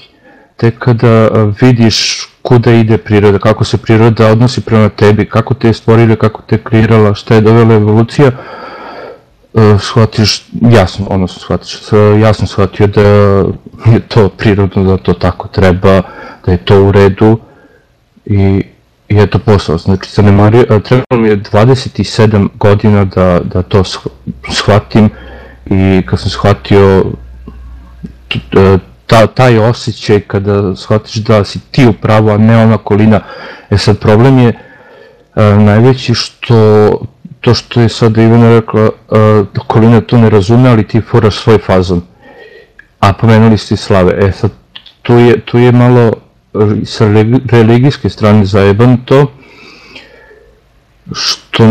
tek kada vidiš kuda ide priroda, kako se priroda odnosi prema tebi, kako te je stvorila, kako te je kreirala, šta je dovela evolucija, uh, shvatiš, jasno, odnosno shvatiš, jasno shvatio da je to prirodno, da to tako treba, da je to u redu i, i eto posao, znači zanemario, trebalo mi je 27 godina da, da to shvatim i kad sam shvatio ta, taj osjećaj kada shvatiš da si ti u pravu, a ne ona kolina. E sad problem je a, najveći što to što je sada Ivana rekla, da kolina to ne razume, ali ti foraš svoj fazon. A pomenuli ste slave. E sad, tu je, tu je malo sa religijske strane zajeban to, što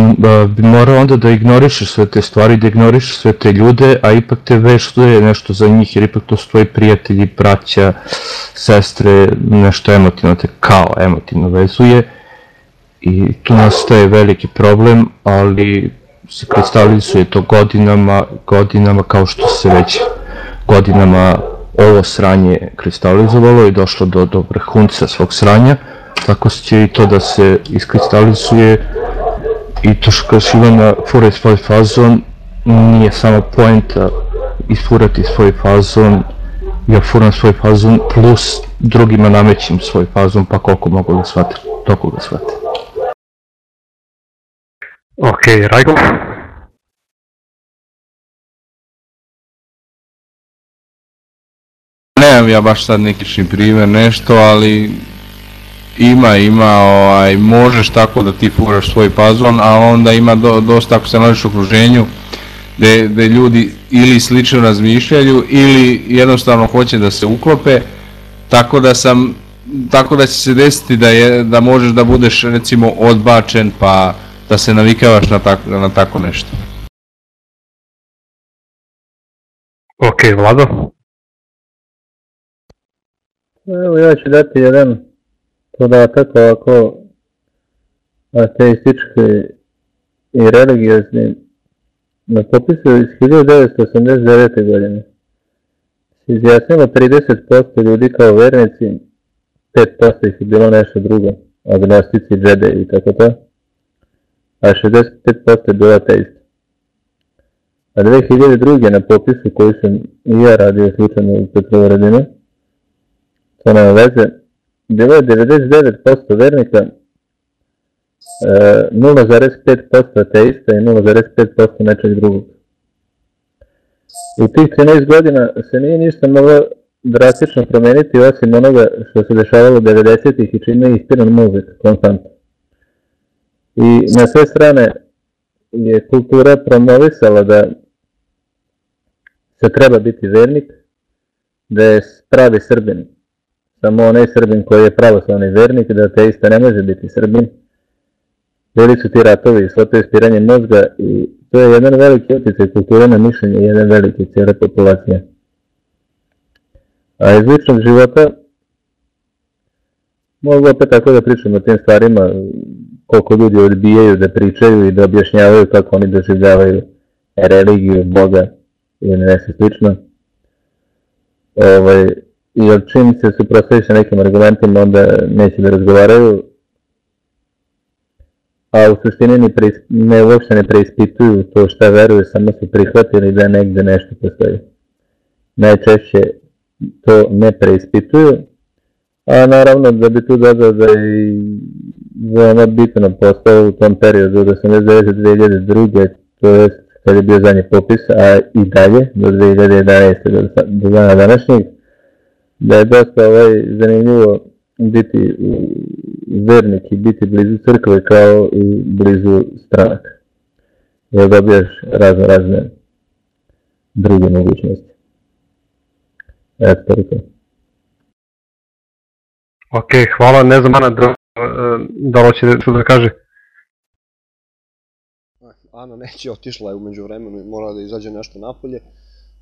bi morao onda da ignorišeš sve te stvari, da ignorišeš sve te ljude, a ipak te veštuje nešto za njih, jer ipak to su tvoji prijatelji, braća, sestre, nešto emotivno te kao emotivno vezuje i tu nastaje veliki problem, ali se kristalizuje to godinama, godinama kao što se već godinama ovo sranje kristalizovalo i došlo do, do vrhunca svog sranja, tako će i to da se iskristalizuje i to što kaže Ivana fura svoj fazon nije samo poenta isfurati svoj fazon ja furam svoj fazon plus drugima namećim svoj fazon pa koliko mogu da shvate, toliko da shvate. Ok, Rajko? Nemam ja baš sad neki primjer nešto, ali ima, ima, ovaj, možeš tako da ti furaš svoj pazon, a onda ima do, dosta ako se nalaziš u okruženju, gde ljudi ili slično razmišljaju ili jednostavno hoće da se uklope, tako da sam tako da će se desiti da, je, da možeš da budeš recimo odbačen pa da se navikavaš na tako, na tako nešto. Ok, Vlado? Evo ja ću dati jedan podatak ovako ateistički i religiozni na popisu iz 1989. godine se izjasnilo 30% ljudi kao vernici, 5% ih je bilo nešto drugo, agnostici, džede i tako to, a 65% je bilo ateista. A 2002. na popisu koji sam i ja radio slučajno u Petrovaradinu, to nema veze, bilo je 99% vernika, 0,5% ateista i 0,5% nečeg drugog. U tih 13 godina se nije ništa moglo drastično promeniti osim onoga što se dešavalo 90-ih i čime je ispiran muzik konstantno. I na sve strane je kultura promovisala da se treba biti vernik, da je pravi srbin, samo onaj Srbin koji je pravoslavni vernik, da ateista ne može biti Srbin. Bili su ti ratovi, svo to ispiranje mozga i to je jedan veliki utjecaj kulture na mišljenje jedan veliki cijele populacije. A iz ličnog života mogu opet tako da pričam o tim stvarima, koliko ljudi odbijaju da pričaju i da objašnjavaju kako oni doživljavaju religiju, Boga ili nešto slično. Ovaj, jer čim se suprostavi sa nekim argumentima, onda neće da razgovaraju, a u suštini ne, preis, ne uopšte ne preispituju to šta veruju, samo su prihvatili da negde nešto postoji. Najčešće to ne preispituju, a naravno da bi tu dodao da je veoma bitno postao u tom periodu od 89. 2002. to je kada je bio zadnji popis, a i dalje do 2011. do, do dana današnjeg, da je dosta ovaj, zanimljivo biti vernik i biti blizu crkve kao i blizu stranaka. Jer dobijaš razne, razne druge mogućnosti. Eto, toliko. Ok, hvala, ne znam Ana da, da li hoće nešto da kaže. Ana neće, otišla je umeđu vremenu, mora da izađe nešto napolje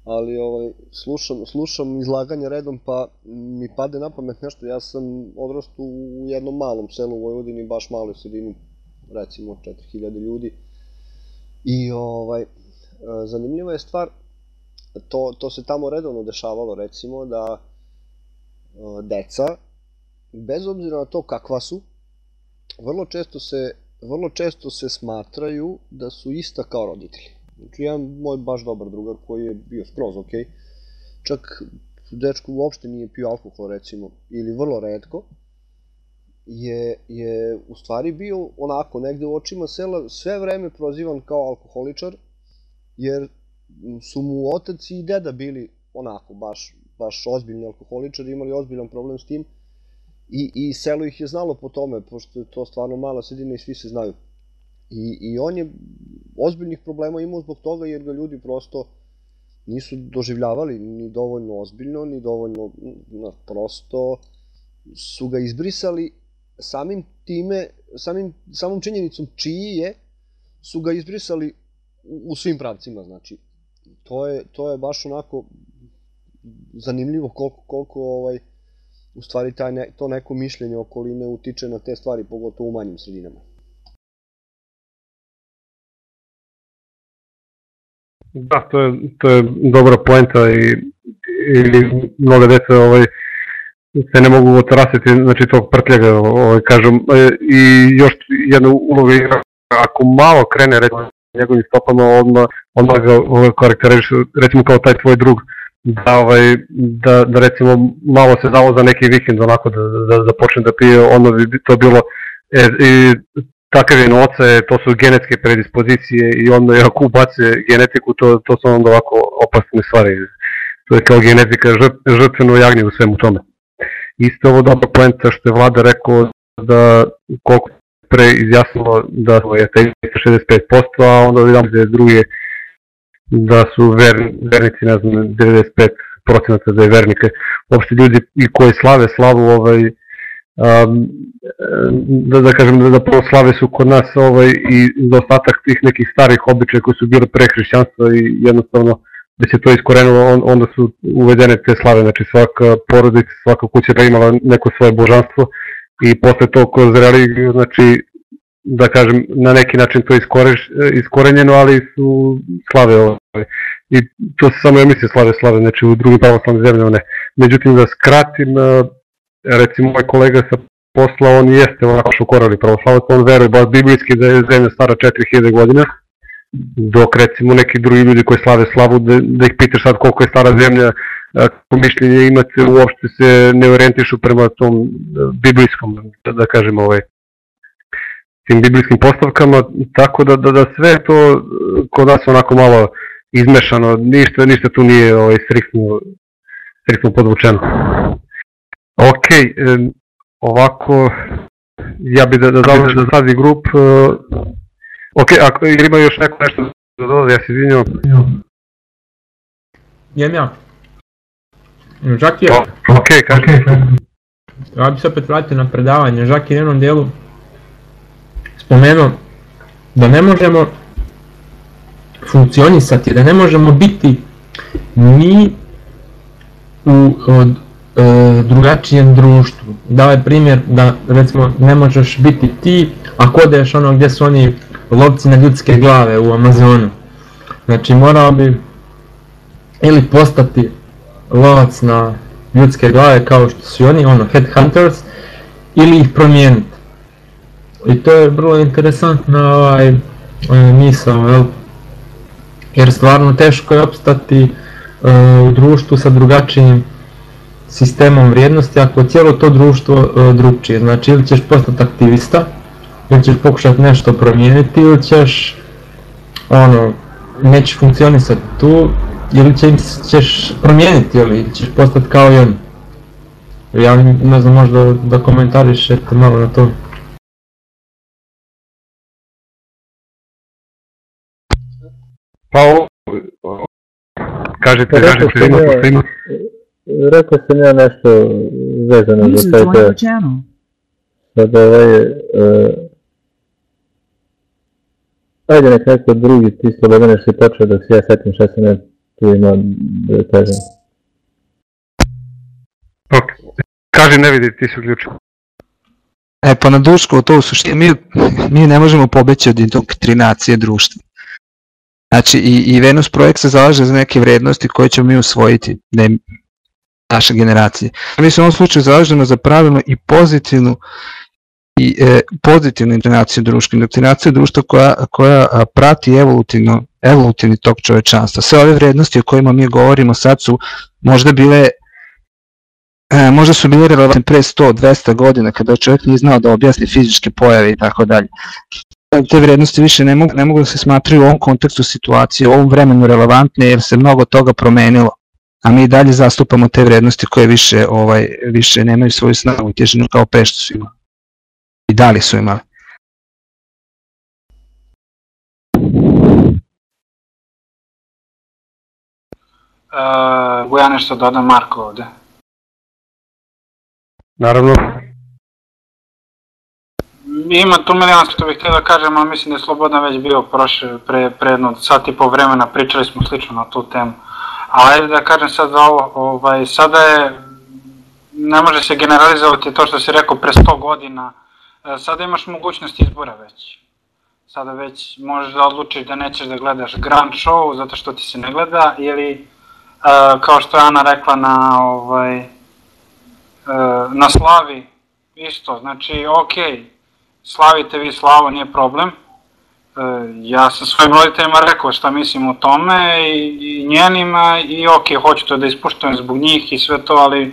ali ovaj, slušam, slušam izlaganje redom pa mi pade na pamet nešto, ja sam odrastu u jednom malom selu u Vojvodini, baš maloj sredini, recimo 4000 ljudi. I ovaj, zanimljiva je stvar, to, to se tamo redovno dešavalo recimo da deca, bez obzira na to kakva su, vrlo često se, vrlo često se smatraju da su ista kao roditelji Znači, jedan moj baš dobar drugar koji je bio skroz ok, čak dečko uopšte nije pio alkohol recimo, ili vrlo redko, je, je u stvari bio onako negde u očima sela sve vreme prozivan kao alkoholičar, jer su mu otac i deda bili onako baš, baš ozbiljni alkoholičari, imali ozbiljan problem s tim i, i selo ih je znalo po tome, pošto je to stvarno mala sredina i svi se znaju. I, I on je ozbiljnih problema imao zbog toga jer ga ljudi prosto nisu doživljavali ni dovoljno ozbiljno, ni dovoljno na, prosto su ga izbrisali samim time, samim, samom činjenicom čiji je, su ga izbrisali u, u svim pravcima, znači. To je, to je baš onako zanimljivo koliko, koliko ovaj, u stvari taj ne, to neko mišljenje okoline utiče na te stvari, pogotovo u manjim sredinama. Da, to je, to je dobra poenta i, i mnoga deca ovaj, se ne mogu otrasiti znači tog prtljega, ovaj, kažem, e, i još jedna uloga igra, ako malo krene recimo njegovim stopama, odmah, odmah ga ovaj, karakteriš, recimo kao taj tvoj drug, da, ovaj, da, da recimo malo se dalo za neki vikend onako da, da, da počne da pije, ono bi to bilo e, i takav je noca, to su genetske predispozicije i onda ako ubace genetiku, to, to su onda ovako opasne stvari. To je kao genetika žrt, žrtveno jagnje u svemu tome. Isto ovo dobra poenta što je vlada rekao da koliko pre izjasnilo da je 65%, a onda vidimo da je druge da su ver, vernici, ne znam, 95 procenata da je vernike. Uopšte ljudi i koji slave slavu, ovaj, da, da kažem da, da prvo slave su kod nas ovaj, i dostatak tih nekih starih običaja koji su bili pre hrišćanstva i jednostavno da se to iskorenilo, on, onda su uvedene te slave, znači svaka porodica, svaka kuća da imala neko svoje božanstvo i posle to kroz religiju, znači da kažem, na neki način to iskoreš, iskorenjeno, ali su slave ovaj. I to se samo ja mislim slave slave, znači u drugim pravoslavnim zemljama ne. Međutim, da skratim, recimo moj kolega sa posla, on jeste onako šokorali pravoslavac, on veruje baš biblijski da je zemlja stara 4000 godina, dok recimo neki drugi ljudi koji slave slavu, da, da ih pitaš sad koliko je stara zemlja, kako mišljenje imate, uopšte se ne orientišu prema tom e, biblijskom, da, da kažem, ovaj, tim biblijskim postavkama, tako da, da, da sve to e, kod nas onako malo izmešano, ništa, ništa tu nije ovaj, striktno, striktno podvučeno. Ok, ovako, ja bih da, da završi da sazi grup. Uh, ok, ako ima još neko nešto da doda, ja se izvinjam. Jem ja. Žak je... Ok, kaži. Okay. Ja bih se opet vratio na predavanje. Žak je u jednom dijelu spomenuo da ne možemo funkcionisati, da ne možemo biti mi u od, e, drugačijem društvu. Dao je primjer da recimo ne možeš biti ti ako odeš ono gdje su oni lovci na ljudske glave u Amazonu. Znači morao bi ili postati lovac na ljudske glave kao što su oni, ono headhunters, ili ih promijeniti. I to je vrlo interesantna ovaj, e, misao, jel? jer stvarno teško je opstati uh, u društvu sa drugačijim sistemom vrijednosti ako je cijelo to društvo uh, drugčije. Znači ili ćeš postati aktivista, ili ćeš pokušati nešto promijeniti, ili ćeš ono, neće funkcionisati tu, ili će, ćeš promijeniti, ili ćeš postati kao i on. Ja ne znam, možda da komentarišete malo na to. Pa ovo, kažete, kažete, ima, ima. Rekao sam ja nešto vezano za taj deo. Sad ovaj, uh, ajde nek neko drugi, ti Slobodane si počeo da se ja setim šta sam ja tu imao da kažem. Ok, kaži ne vidi, ti si uključio. E pa na Duško, to u suštini, mi, mi ne možemo pobeći od indoktrinacije društva. Znači i, i Venus projekt se zalaže za neke vrednosti koje ćemo mi usvojiti, ne naše generacije. Mi se u ovom slučaju zalažemo za pravilno i pozitivnu i e, pozitivnu indoktinaciju društva, indoktinaciju društva koja, koja prati evolutivno, evolutivni tok čovečanstva. Sve ove vrednosti o kojima mi govorimo sad su možda bile e, možda su bili relevantni pre 100-200 godina kada čovjek nije znao da objasni fizičke pojave i tako dalje. Te vrednosti više ne mogu, ne mogu da se smatraju u ovom kontekstu situacije, u ovom vremenu relevantne jer se mnogo toga promenilo a mi dalje zastupamo te vrednosti koje više ovaj više nemaju svoju snagu i težinu kao pre što su imali. I da li su imali. Uh, ja nešto dodam Marko ovde. Naravno. Ima tu milijon što bih htio da kažem, ali mislim da je Slobodan već bio prošle, pre, pre jedno sat i po vremena, pričali smo slično na tu temu. Ali ajde da kažem sad ovo, ovaj, sada je, ne može se generalizovati to što si rekao pre 100 godina, e, sada imaš mogućnost izbora već. Sada već možeš da odlučiš da nećeš da gledaš grand show zato što ti se ne gleda ili Uh, kao što je Ana rekla na ovaj uh, na slavi isto, znači ok, slavite vi slavu, nije problem. Uh, ja sam svojim roditeljima rekao šta mislim o tome i, i njenima i ok, hoću to da ispuštujem zbog njih i sve to, ali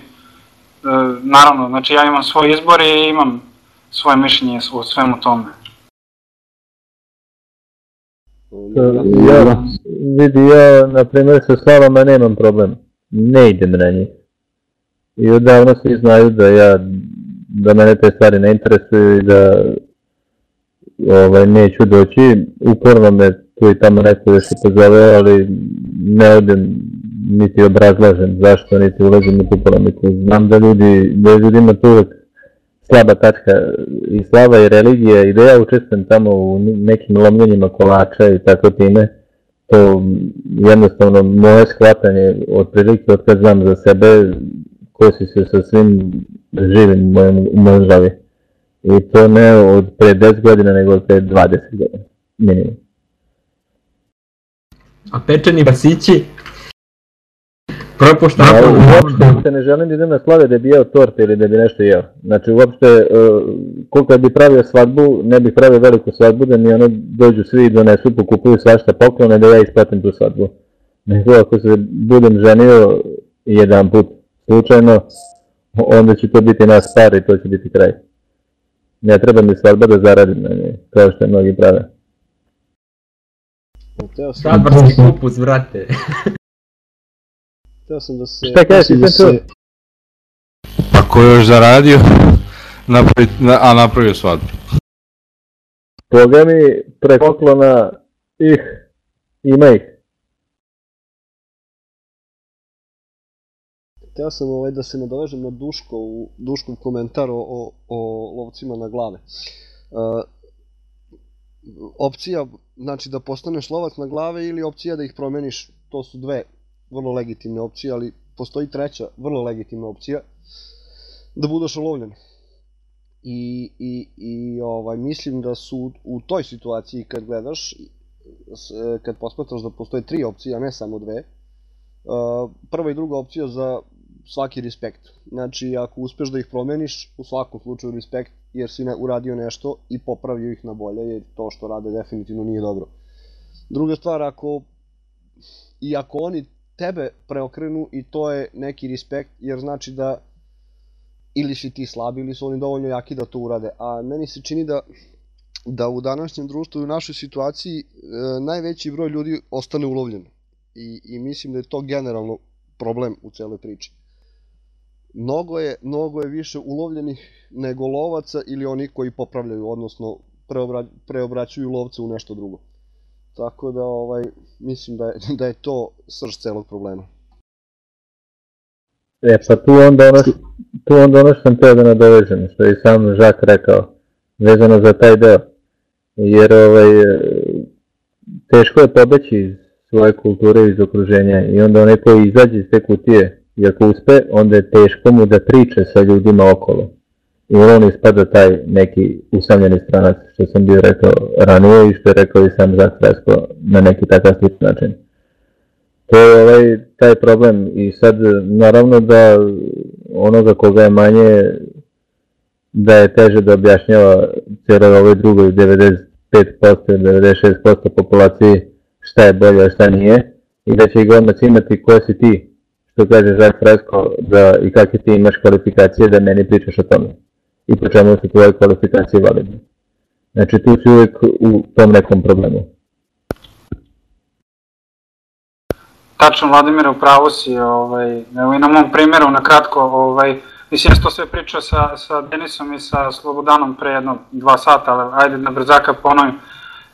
naravno, znači ja imam svoj izbor i imam svoje mišljenje o svemu tome. Ja, vidi, ja, na primjer, sa slavama nemam problem. Ne idem na njih. I odavno svi znaju da ja, da mene te stvari ne interesuju i da ovaj, neću doći. Uporno me tu i tamo neko još se pozove, ali ne odem niti obrazlažem zašto, niti ulazim u tu polemiku. Znam da ljudi, da ljudima tu uvek slaba tačka i slava i religija i da ja učestvujem tamo u nekim lomljenjima kolača i tako time, to jednostavno moje shvatanje od prilike od kad znam za sebe kosi se sa svim živim u mojem, u. I to ne od pre 10 godina, nego od pre 20 godina, minimum. A pečeni basići? Propušta ja, uopšte se ne želim da idem na slave da bi jeo torte ili da bi nešto jeo. Znači uopšte, uh, koliko bi pravio svadbu, ne bih pravio veliku svadbu da mi ono dođu svi i donesu, pokupuju svašta poklone da ja isplatim tu svadbu. Nego ako se budem ženio jedan put slučajno, onda će to biti nas par i to će biti kraj. Ne treba mi svadba da zaradim na njej, kao što je mnogi prave. Svadbarski kupus, vrate. Hteo sam da se... Šta kažeš, da se... Pa ko još zaradio, napravi, a napravio svadbu. Boga mi, prekoklona ih, ima ih. Hteo sam ovaj, da se nadovežem na Duško, u Duškov komentar o, o, o lovcima na glave. Uh, opcija, znači da postaneš lovac na glave ili opcija da ih promeniš, to su dve vrlo legitimne opcije, ali postoji treća vrlo legitimna opcija da budeš olovljen. I, i, i ovaj, mislim da su u toj situaciji kad gledaš, kad posmatraš da postoje tri opcije, a ne samo dve, prva i druga opcija za svaki respekt. Znači, ako uspeš da ih promeniš, u svakom slučaju respekt, jer si ne, uradio nešto i popravio ih na bolje, jer to što rade definitivno nije dobro. Druga stvar, ako i ako oni tebe preokrenu i to je neki respekt, jer znači da ili si ti slabi ili su oni dovoljno jaki da to urade. A meni se čini da da u današnjem društvu i u našoj situaciji e, najveći broj ljudi ostane ulovljen. I, I mislim da je to generalno problem u celoj priči. Mnogo je, mnogo je više ulovljenih nego lovaca ili oni koji popravljaju, odnosno preobra, preobraćuju lovce u nešto drugo. Tako da ovaj, mislim da je, da je to srž celog problema. E pa tu onda ono, tu onda ono što sam teo da nadovežem, što je sam Žak rekao, vezano za taj deo. Jer ovaj, teško je pobeći iz svoje kulture iz okruženja i onda onaj koji izađe iz te kutije i ako uspe, onda je teško mu da priča sa ljudima okolo. I on ispada taj neki usamljeni stranac, što sam bio rekao ranije i što je rekao i sam Fresko na neki takav sličan način. To je ovaj, taj problem. I sad naravno da onoga koga je manje da je teže da objašnjava cijeloj ovoj drugoj 95% 96% populaciji šta je bolje, a šta nije. I da će ih odmah imati ko si ti, što kaže Žak Fresko, da i kakve ti imaš kvalifikacije da meni pričaš o tome. I po čemu su tvoje kvalifikacije validne. Znači tu si uvijek u tom nekom problemu. Tačno, Vladimire, upravo si, ovaj, evo i na mom primjeru, na kratko, ovaj, mislim, ja sam to sve pričao sa, sa Denisom i sa Slobodanom pre jedno dva sata, ali ajde na brzaka ponovim.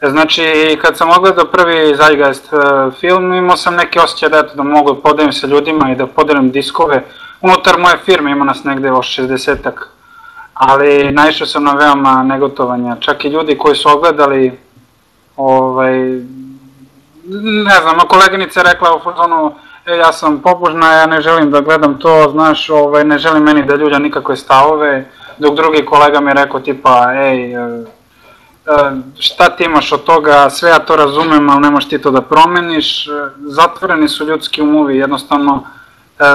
E, Znači, kad sam ogledao prvi Zeitgeist uh, film, imao sam neke osjećaje da, da mogu da podelim sa ljudima i da podelim diskove. Unutar moje firme ima nas negde o 60-ak, ali naišao sam na veoma negotovanja. Čak i ljudi koji su ogledali, ovaj, ne znam, koleginica je rekla u fazonu, e, ja sam pobožna, ja ne želim da gledam to, znaš, ovaj, ne želim meni da ljulja nikakve stavove, dok drugi kolega mi je rekao tipa, ej, e, e, šta ti imaš od toga, sve ja to razumem, ali ne možeš ti to da promeniš, E, zatvoreni su ljudski umovi, jednostavno, e,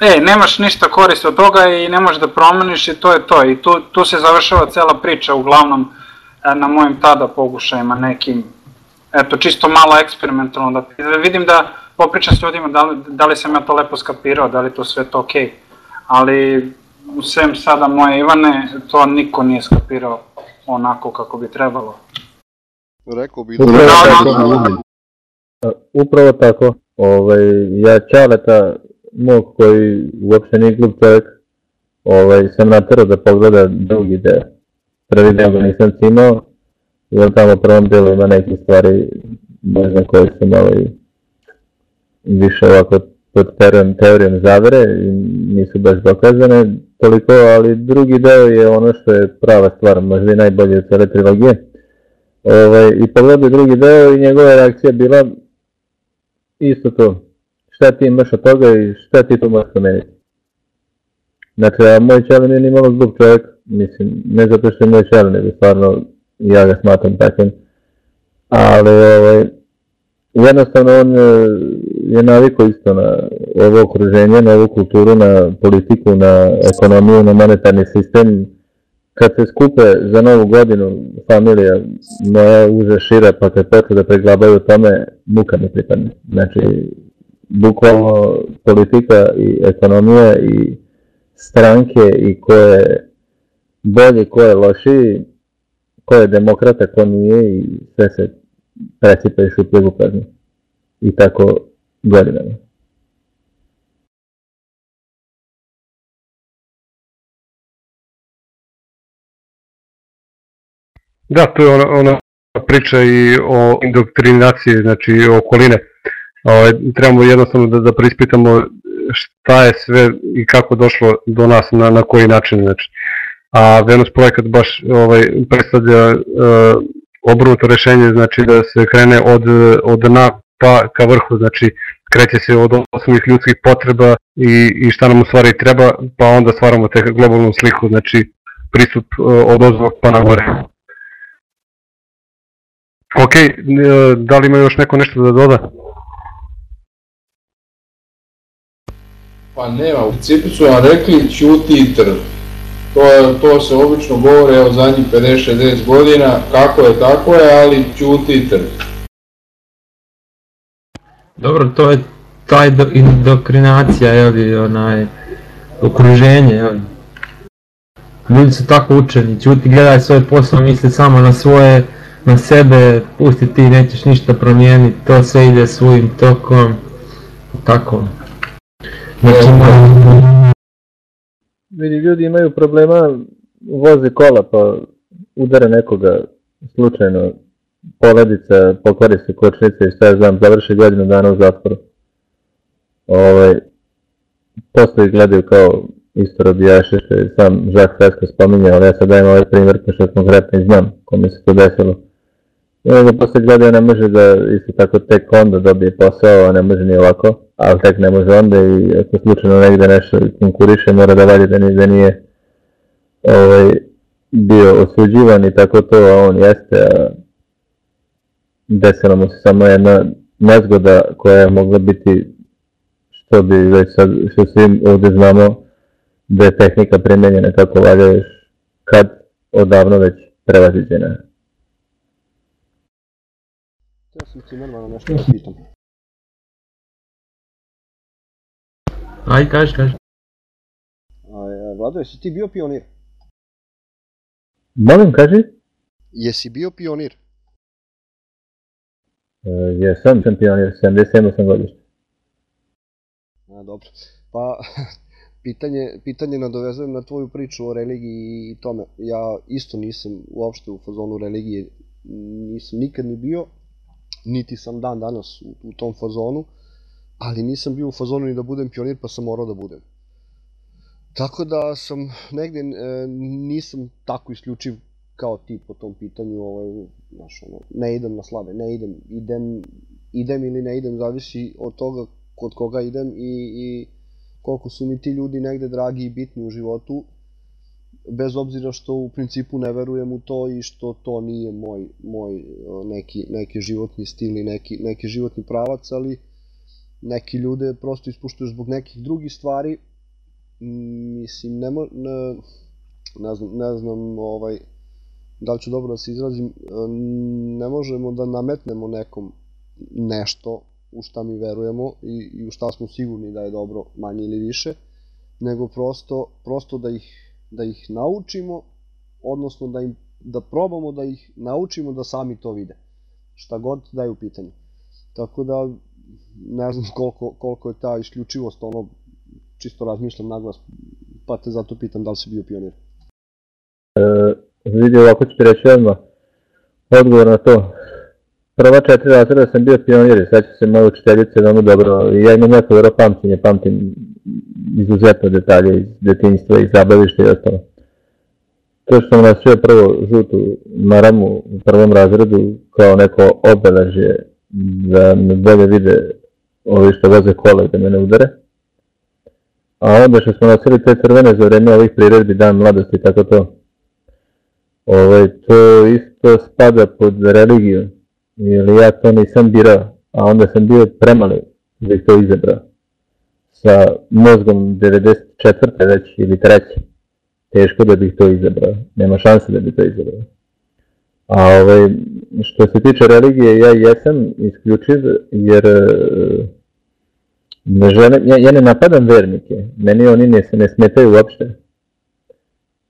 ej, nemaš ništa koristi od toga i ne možeš da promeniš i to je to. I tu, tu se završava cela priča, uglavnom, e, na mojim tada pokušajima nekim, eto, čisto malo eksperimentalno, da, vidim da popričam s ljudima da li, da li sam ja to lepo skapirao, da li to sve to okej. Ali, sem sada moje Ivane, to niko nije skapirao onako kako bi trebalo. Rekao bi Upravo Da, tako. da, da. A, Upravo tako. Ovaj, ja Ćaleta, mog koji uopšte nije glup čovjek, ovaj, sam naterao da pogleda drugi deo. Prvi deo ga nisam cimao, jer tamo u prvom delu ima neke stvari, ne znam koje su malo i više ovako pod teorijom, teorijom zavere i nisu baš dokazane toliko, ali drugi deo je ono što je prava stvar, možda i najbolje od cele trilogije. Ovaj, I pogledao drugi deo i njegova reakcija bila isto to. Šta ti imaš od toga i šta ti to možeš promeniti? Znači, a moj čelen je nimalo zbog čovjek, mislim, ne zato što je moj čelen, nego stvarno ja ga smatram takvim. Ali, ovaj, jednostavno on je navikao isto na ovo okruženje, na ovu kulturu, na politiku, na ekonomiju, na monetarni sistem. Kad se skupe za novu godinu familija moja uže šira, pa kad počnu da preglabaju tome, muka mi pripadne. Znači, bukvalno politika i ekonomija i stranke i ko je bolji, ko je lošiji, ko je demokrata, ko nije i sve se presipa i šuplje u prazno. I tako godinama. Da, to je ona, ona priča i o indoktrinaciji, znači okoline. Ovaj, trebamo jednostavno da, da preispitamo šta je sve i kako došlo do nas, na, na koji način. Znači. A Venus projekat baš ovaj, predstavlja uh, obrnuto rešenje, znači da se krene od, od dna pa ka vrhu, znači kreće se od osnovnih ljudskih potreba i, i šta nam u stvari treba, pa onda stvaramo te globalnu sliku, znači pristup uh, od ozvog pa na gore. Ok, e, da li ima još neko nešto da doda? Pa nema, u principu su vam rekli ćuti i trn. To, to se obično govore evo zadnjih 50-60 godina, kako je tako je, ali ćuti i trn. Dobro, to je taj do, indoktrinacija, jeli, onaj, okruženje, jeli. Ljudi su tako učeni, ćuti, gledaj svoj posao, misli samo na svoje, na sebe, pusti ti, nećeš ništa promijeniti, to sve ide svojim tokom, tako. Znači, Vidi, ljudi imaju problema, voze kola pa udare nekoga slučajno, poledica, pokvari se kočnica i šta ja znam, završi godinu dana u zatvoru. Ovaj, posle ih gledaju kao isto robijaše što je sam Jacques Fresco spominjao, ali ja sad dajem ovaj primjer ko što konkretno i znam kome se to desilo. I onda posle gledaju ne može da isto tako tek onda dobije posao, a ne može ni ovako, ali tek ne može onda i ako slučajno negde nešto konkuriše mora da vadi da, ni, da nije ovaj, bio osuđivan i tako to, a on jeste, a desila mu se samo jedna nezgoda koja je mogla biti što bi već sad, što svi ovde znamo da je tehnika primenjena kako valja još kad odavno već prevaziđena. Ja sam Cimermana nešto da pitam. Aj, kaži, kaži. A, e, Vlado, jesi ti bio pionir? Molim, kaži? Jesi bio pionir? E, jesam, sam pionir, 77 sam godište. A, dobro. Pa, pitanje, pitanje nadovezujem na tvoju priču o religiji i tome. Ja isto nisam uopšte u fazonu religije, nisam nikad ni bio, niti sam dan danas u, u tom fazonu, ali nisam bio u fazonu ni da budem pionir, pa sam morao da budem. Tako da sam negde, e, nisam tako isključiv kao ti po tom pitanju, ovaj, znaš, ono, ne idem na slave, ne idem, idem, idem ili ne idem, zavisi od toga kod koga idem i, i koliko su mi ti ljudi negde dragi i bitni u životu, bez obzira što u principu ne verujem u to i što to nije moj, moj neki, neki životni stil i neki, neki životni pravac, ali neki ljude prosto ispuštaju zbog nekih drugih stvari, mislim, ne, mo, ne, ne znam, ne znam ovaj, da li ću dobro da se izrazim, ne možemo da nametnemo nekom nešto u šta mi verujemo i, i u šta smo sigurni da je dobro, manje ili više, nego prosto, prosto da ih da ih naučimo, odnosno da im da probamo da ih naučimo da sami to vide. Šta god da je u pitanju. Tako da ne znam koliko, koliko je ta isključivost, ono, čisto razmišljam naglas, pa te zato pitam da li si bio pionir. E, vidi, ovako ću ti reći odmah odgovor na to. Prva četiri razreda sam bio pionir sad će se moje učiteljice veoma dobro. I ja imam jako dobro pamćenje, pamtim izuzetno detalje iz detinjstva, iz zabavišta i ostalo. To što sam nosio prvo žutu maramu u prvom razredu kao neko obeležje da me bolje vide ovi što voze kola da me ne udare. A onda što smo nosili te crvene za vreme ovih priredbi, dan mladosti i tako to. Ovaj, to isto spada pod religiju, jer ja to nisam birao, a onda sam bio premali da bih to izabrao sa mozgom 94. već ili 3. Teško da bih to izabrao. Nema šanse da bih to izabrao. A ovaj, što se tiče religije, ja jesam isključiv jer ne želim, ja, ja ne napadam vernike, meni oni ne, ne smetaju uopšte.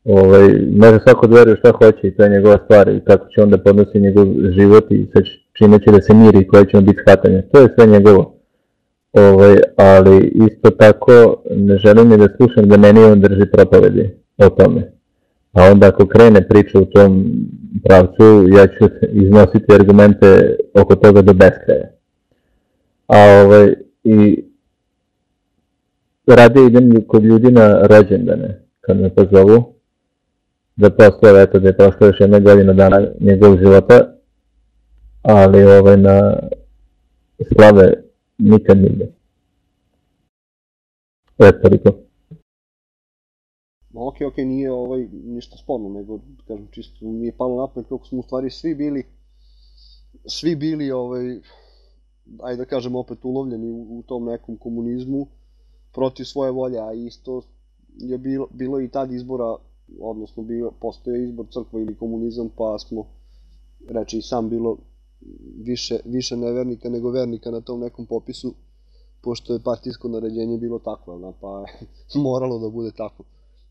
Ovaj, može svako da veruje šta hoće i to je njegova stvar i kako će onda podnosi njegov život i sve čime će da se miri i koje će on biti shvatanje. To je sve njegovo. Ovaj, ali isto tako ne želim ni da slušam da meni on drži propovedi o tome. A onda ako krene priča u tom pravcu, ja ću iznositi argumente oko toga do beskraja. A ovaj, i radije idem kod ljudi na rođendane, kad me pozovu, da poslove, eto da je prošlo još jedna godina dana njegovog života, ali ovaj, na slave nikad nigde. Eto, toliko. Ma okej, okej, nije ovaj, ništa sporno, nego, kažem, čisto mi je palo na pamet kako smo u stvari svi bili, svi bili, ovaj, ajde da kažem opet ulovljeni u, u tom nekom komunizmu protiv svoje volje, a isto je bilo, bilo i tad izbora, odnosno bio, postoje izbor crkva ili komunizam, pa smo, reći i sam bilo više, više nevernika nego vernika na tom nekom popisu, pošto je partijsko naređenje bilo takvo, da, pa je moralo da bude tako.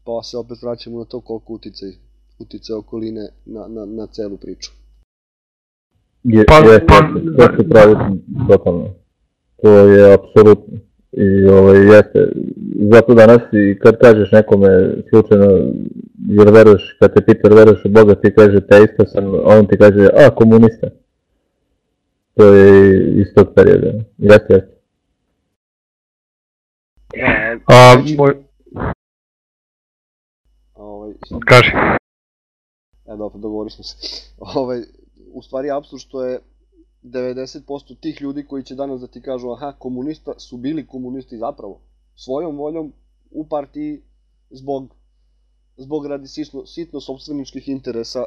Pa se opet vraćamo na to koliko uticaj, uticaj okoline na, na, na celu priču. Je, pa, je, pa, to se pravi totalno. To je apsolutno. I ovaj, jeste, zato danas i kad kažeš nekome slučajno, jer veruješ, kad te pita jer veruješ u Boga, ti kaže teista sam, on ti kaže, a, komunista. To je iz tog perioda. Jeste, jeste. Da, A, znači, moj, ovaj, kaži. E, dobro, dogovorili smo se. Ovaj, u stvari, apsurd što je 90% tih ljudi koji će danas da ti kažu aha, komunista su bili komunisti zapravo. Svojom voljom u partiji zbog, zbog radi sitno, sitno sobstveničkih interesa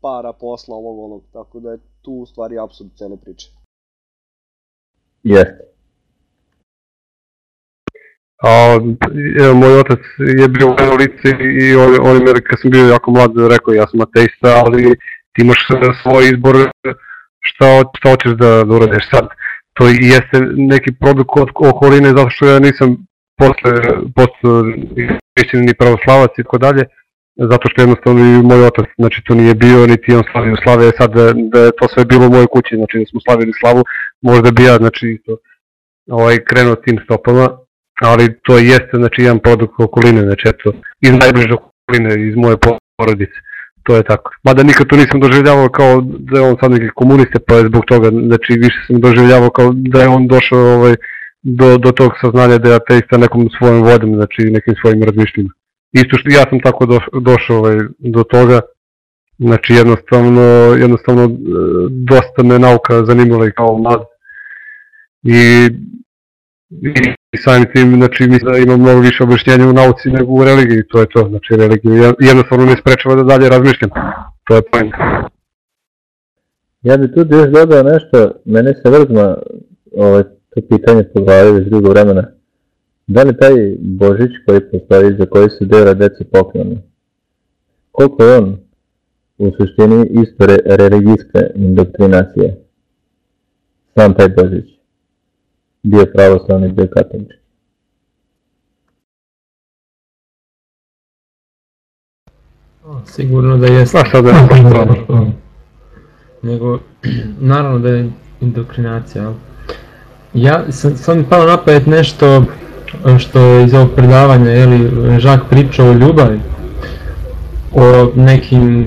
para, posla, ovog onog. Tako da je tu u stvari apsurd cele priče. Jeste. A, evo, moj otac je bio u lice i on, on mi, kad sam bio jako mlad, rekao ja sam ateista, ali ti imaš svoj izbor šta, šta hoćeš da, da uradiš sad. To i jeste neki produkt od okoline zato što ja nisam posle, posle hrišćanin pravoslavac i tako dalje, zato što jednostavno i moj otac, znači to nije bio, niti on slavio slave, sad da, da je to sve bilo u mojoj kući, znači da smo slavili slavu, možda bi ja, znači isto, ovaj, krenuo tim stopama, ali to jeste, znači jedan produkt okoline, znači eto, iz najbliže okoline, iz moje porodice, to je tako. Mada nikad to nisam doživljavao kao da je on sad neki komuniste, pa je zbog toga, znači više sam doživljavao kao da je on došao ovaj, do, do tog saznanja da je ateista nekom svojom vodom, znači nekim svojim razmišljenjima. Isto što ja sam tako do, došao ovaj, do toga, znači jednostavno, jednostavno e, dosta me nauka zanimala i kao mlad. I, i samim tim, znači mislim da imam mnogo više objašnjenja u nauci nego u religiji, to je to, znači religiju jednostavno ne sprečava da dalje razmišljam, to je point. Ja bih tu još dodao nešto, mene se vrzma ovaj, to pitanje po glavi već dugo vremena. Da li taj Božić koji postoji, za koji se dela dece poklonu, koliko je on u suštini isto re, religijska indoktrinacija? Sam taj Božić. Bio pravoslavni, bio katolički. Sigurno da jeste. Pa sad je Nego, naravno da je indoktrinacija, ali Ja sam, sam palo napamet nešto što je iz ovog predavanja, je li Žak pričao o ljubavi, o nekim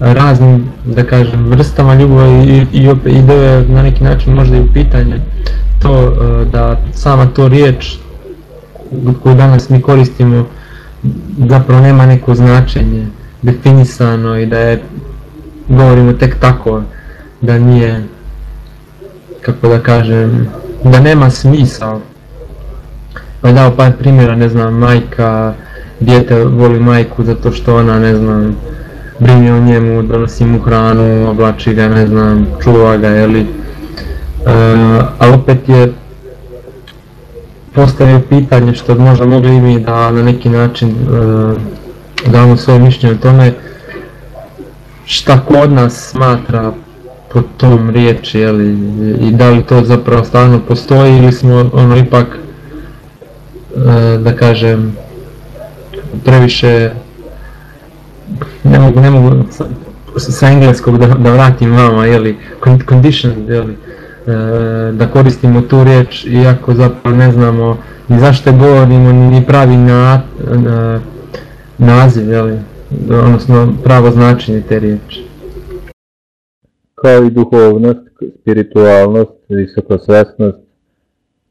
raznim, da kažem, vrstama ljubavi i, i, i da je na neki način možda i u pitanje to da sama to riječ koju danas mi koristimo zapravo nema neko značenje definisano i da je govorimo tek tako da nije kako da kažem, da nema smisao. Pa dao par primjera, ne znam, majka, dijete voli majku zato što ona, ne znam, brine o njemu, donosi mu hranu, oblači ga, ne znam, čuva ga, jeli. E, a opet je postavio pitanje što bi možda mogli i mi da na neki način e, damo svoje mišljenje o tome šta kod nas smatra pod tom riječi, jeli, i da li to zapravo stvarno postoji ili smo ono ipak, e, da kažem, previše, ne mogu, ne mogu sa, engleskog da, da vratim vama, jeli, condition, jeli, e, da koristimo tu riječ iako zapravo ne znamo ni zašto govorimo ni pravi na, na, naziv, jeli, odnosno pravo značenje te riječi kao i duhovnost, spiritualnost, visokosvesnost,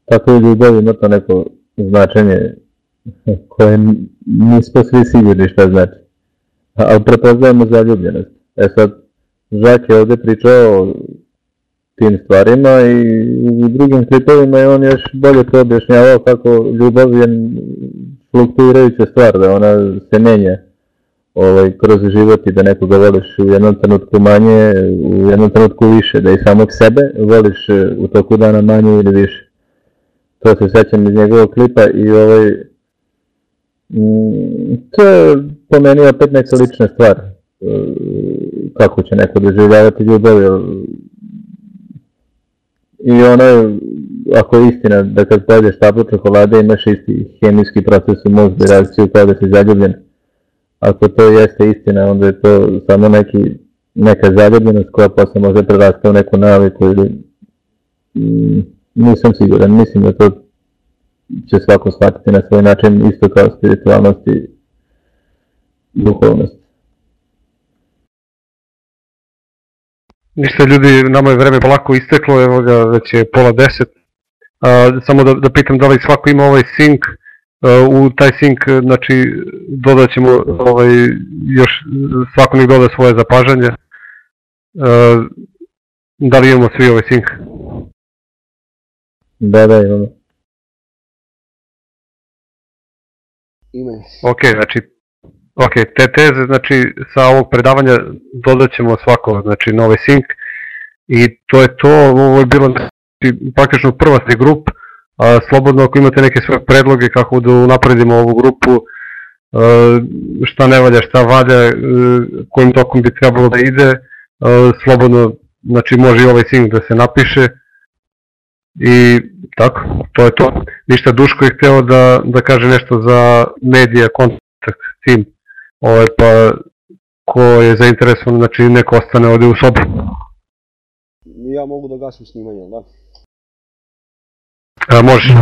tako i ljubav ima to neko značenje koje nismo svi sigurni šta znači. Ali prepoznajemo zaljubljenost. E sad, Žak je ovde pričao o tim stvarima i u drugim klipovima je on još bolje to objašnjavao kako ljubav je fluktuirajuća stvar, da ona se menja ovaj, kroz život i da nekoga voliš u jednom trenutku manje, u jednom trenutku više, da i samog sebe voliš e, u toku dana manje ili više. To se sećam iz njegovog klipa i ovaj, mm, to je po meni opet neka lična stvar. E, kako će neko doživljavati ljubav, i ono, ako je istina da kad pojedeš tablu čokolade imaš isti hemijski proces u mozgu i reakciju kao da si zaljubljen ako to jeste istina, onda je to samo neki, neka zaljubljenost koja posle može prerasta u neku naviku ili mm, nisam siguran, mislim da to će svako shvatiti na svoj način isto kao spiritualnost i duhovnost. Ništa ljudi, nama je vreme polako isteklo, evo ga već je pola deset. A, samo da, da pitam da li svako ima ovaj sync, u taj sync znači dodat ćemo ovaj, još svako nek doda svoje zapažanje. Da li imamo svi ovaj sync da da imamo. Ime. Ok znači ok te teze znači sa ovog predavanja dodat ćemo svako znači na ovaj sync i to je to ovo je bilo znači, praktično prva se grup a, slobodno ako imate neke svoje predloge kako da napredimo ovu grupu, a, šta ne valja, šta valja, a, kojim tokom bi trebalo da ide, a, slobodno, znači može i ovaj sync da se napiše i tako, to je to. Ništa Duško je hteo da, da kaže nešto za medija, kontakt, tim, ovaj, pa ko je zainteresovan, znači neko ostane ovde u sobi. Ja mogu da gasim snimanje, da? A, može.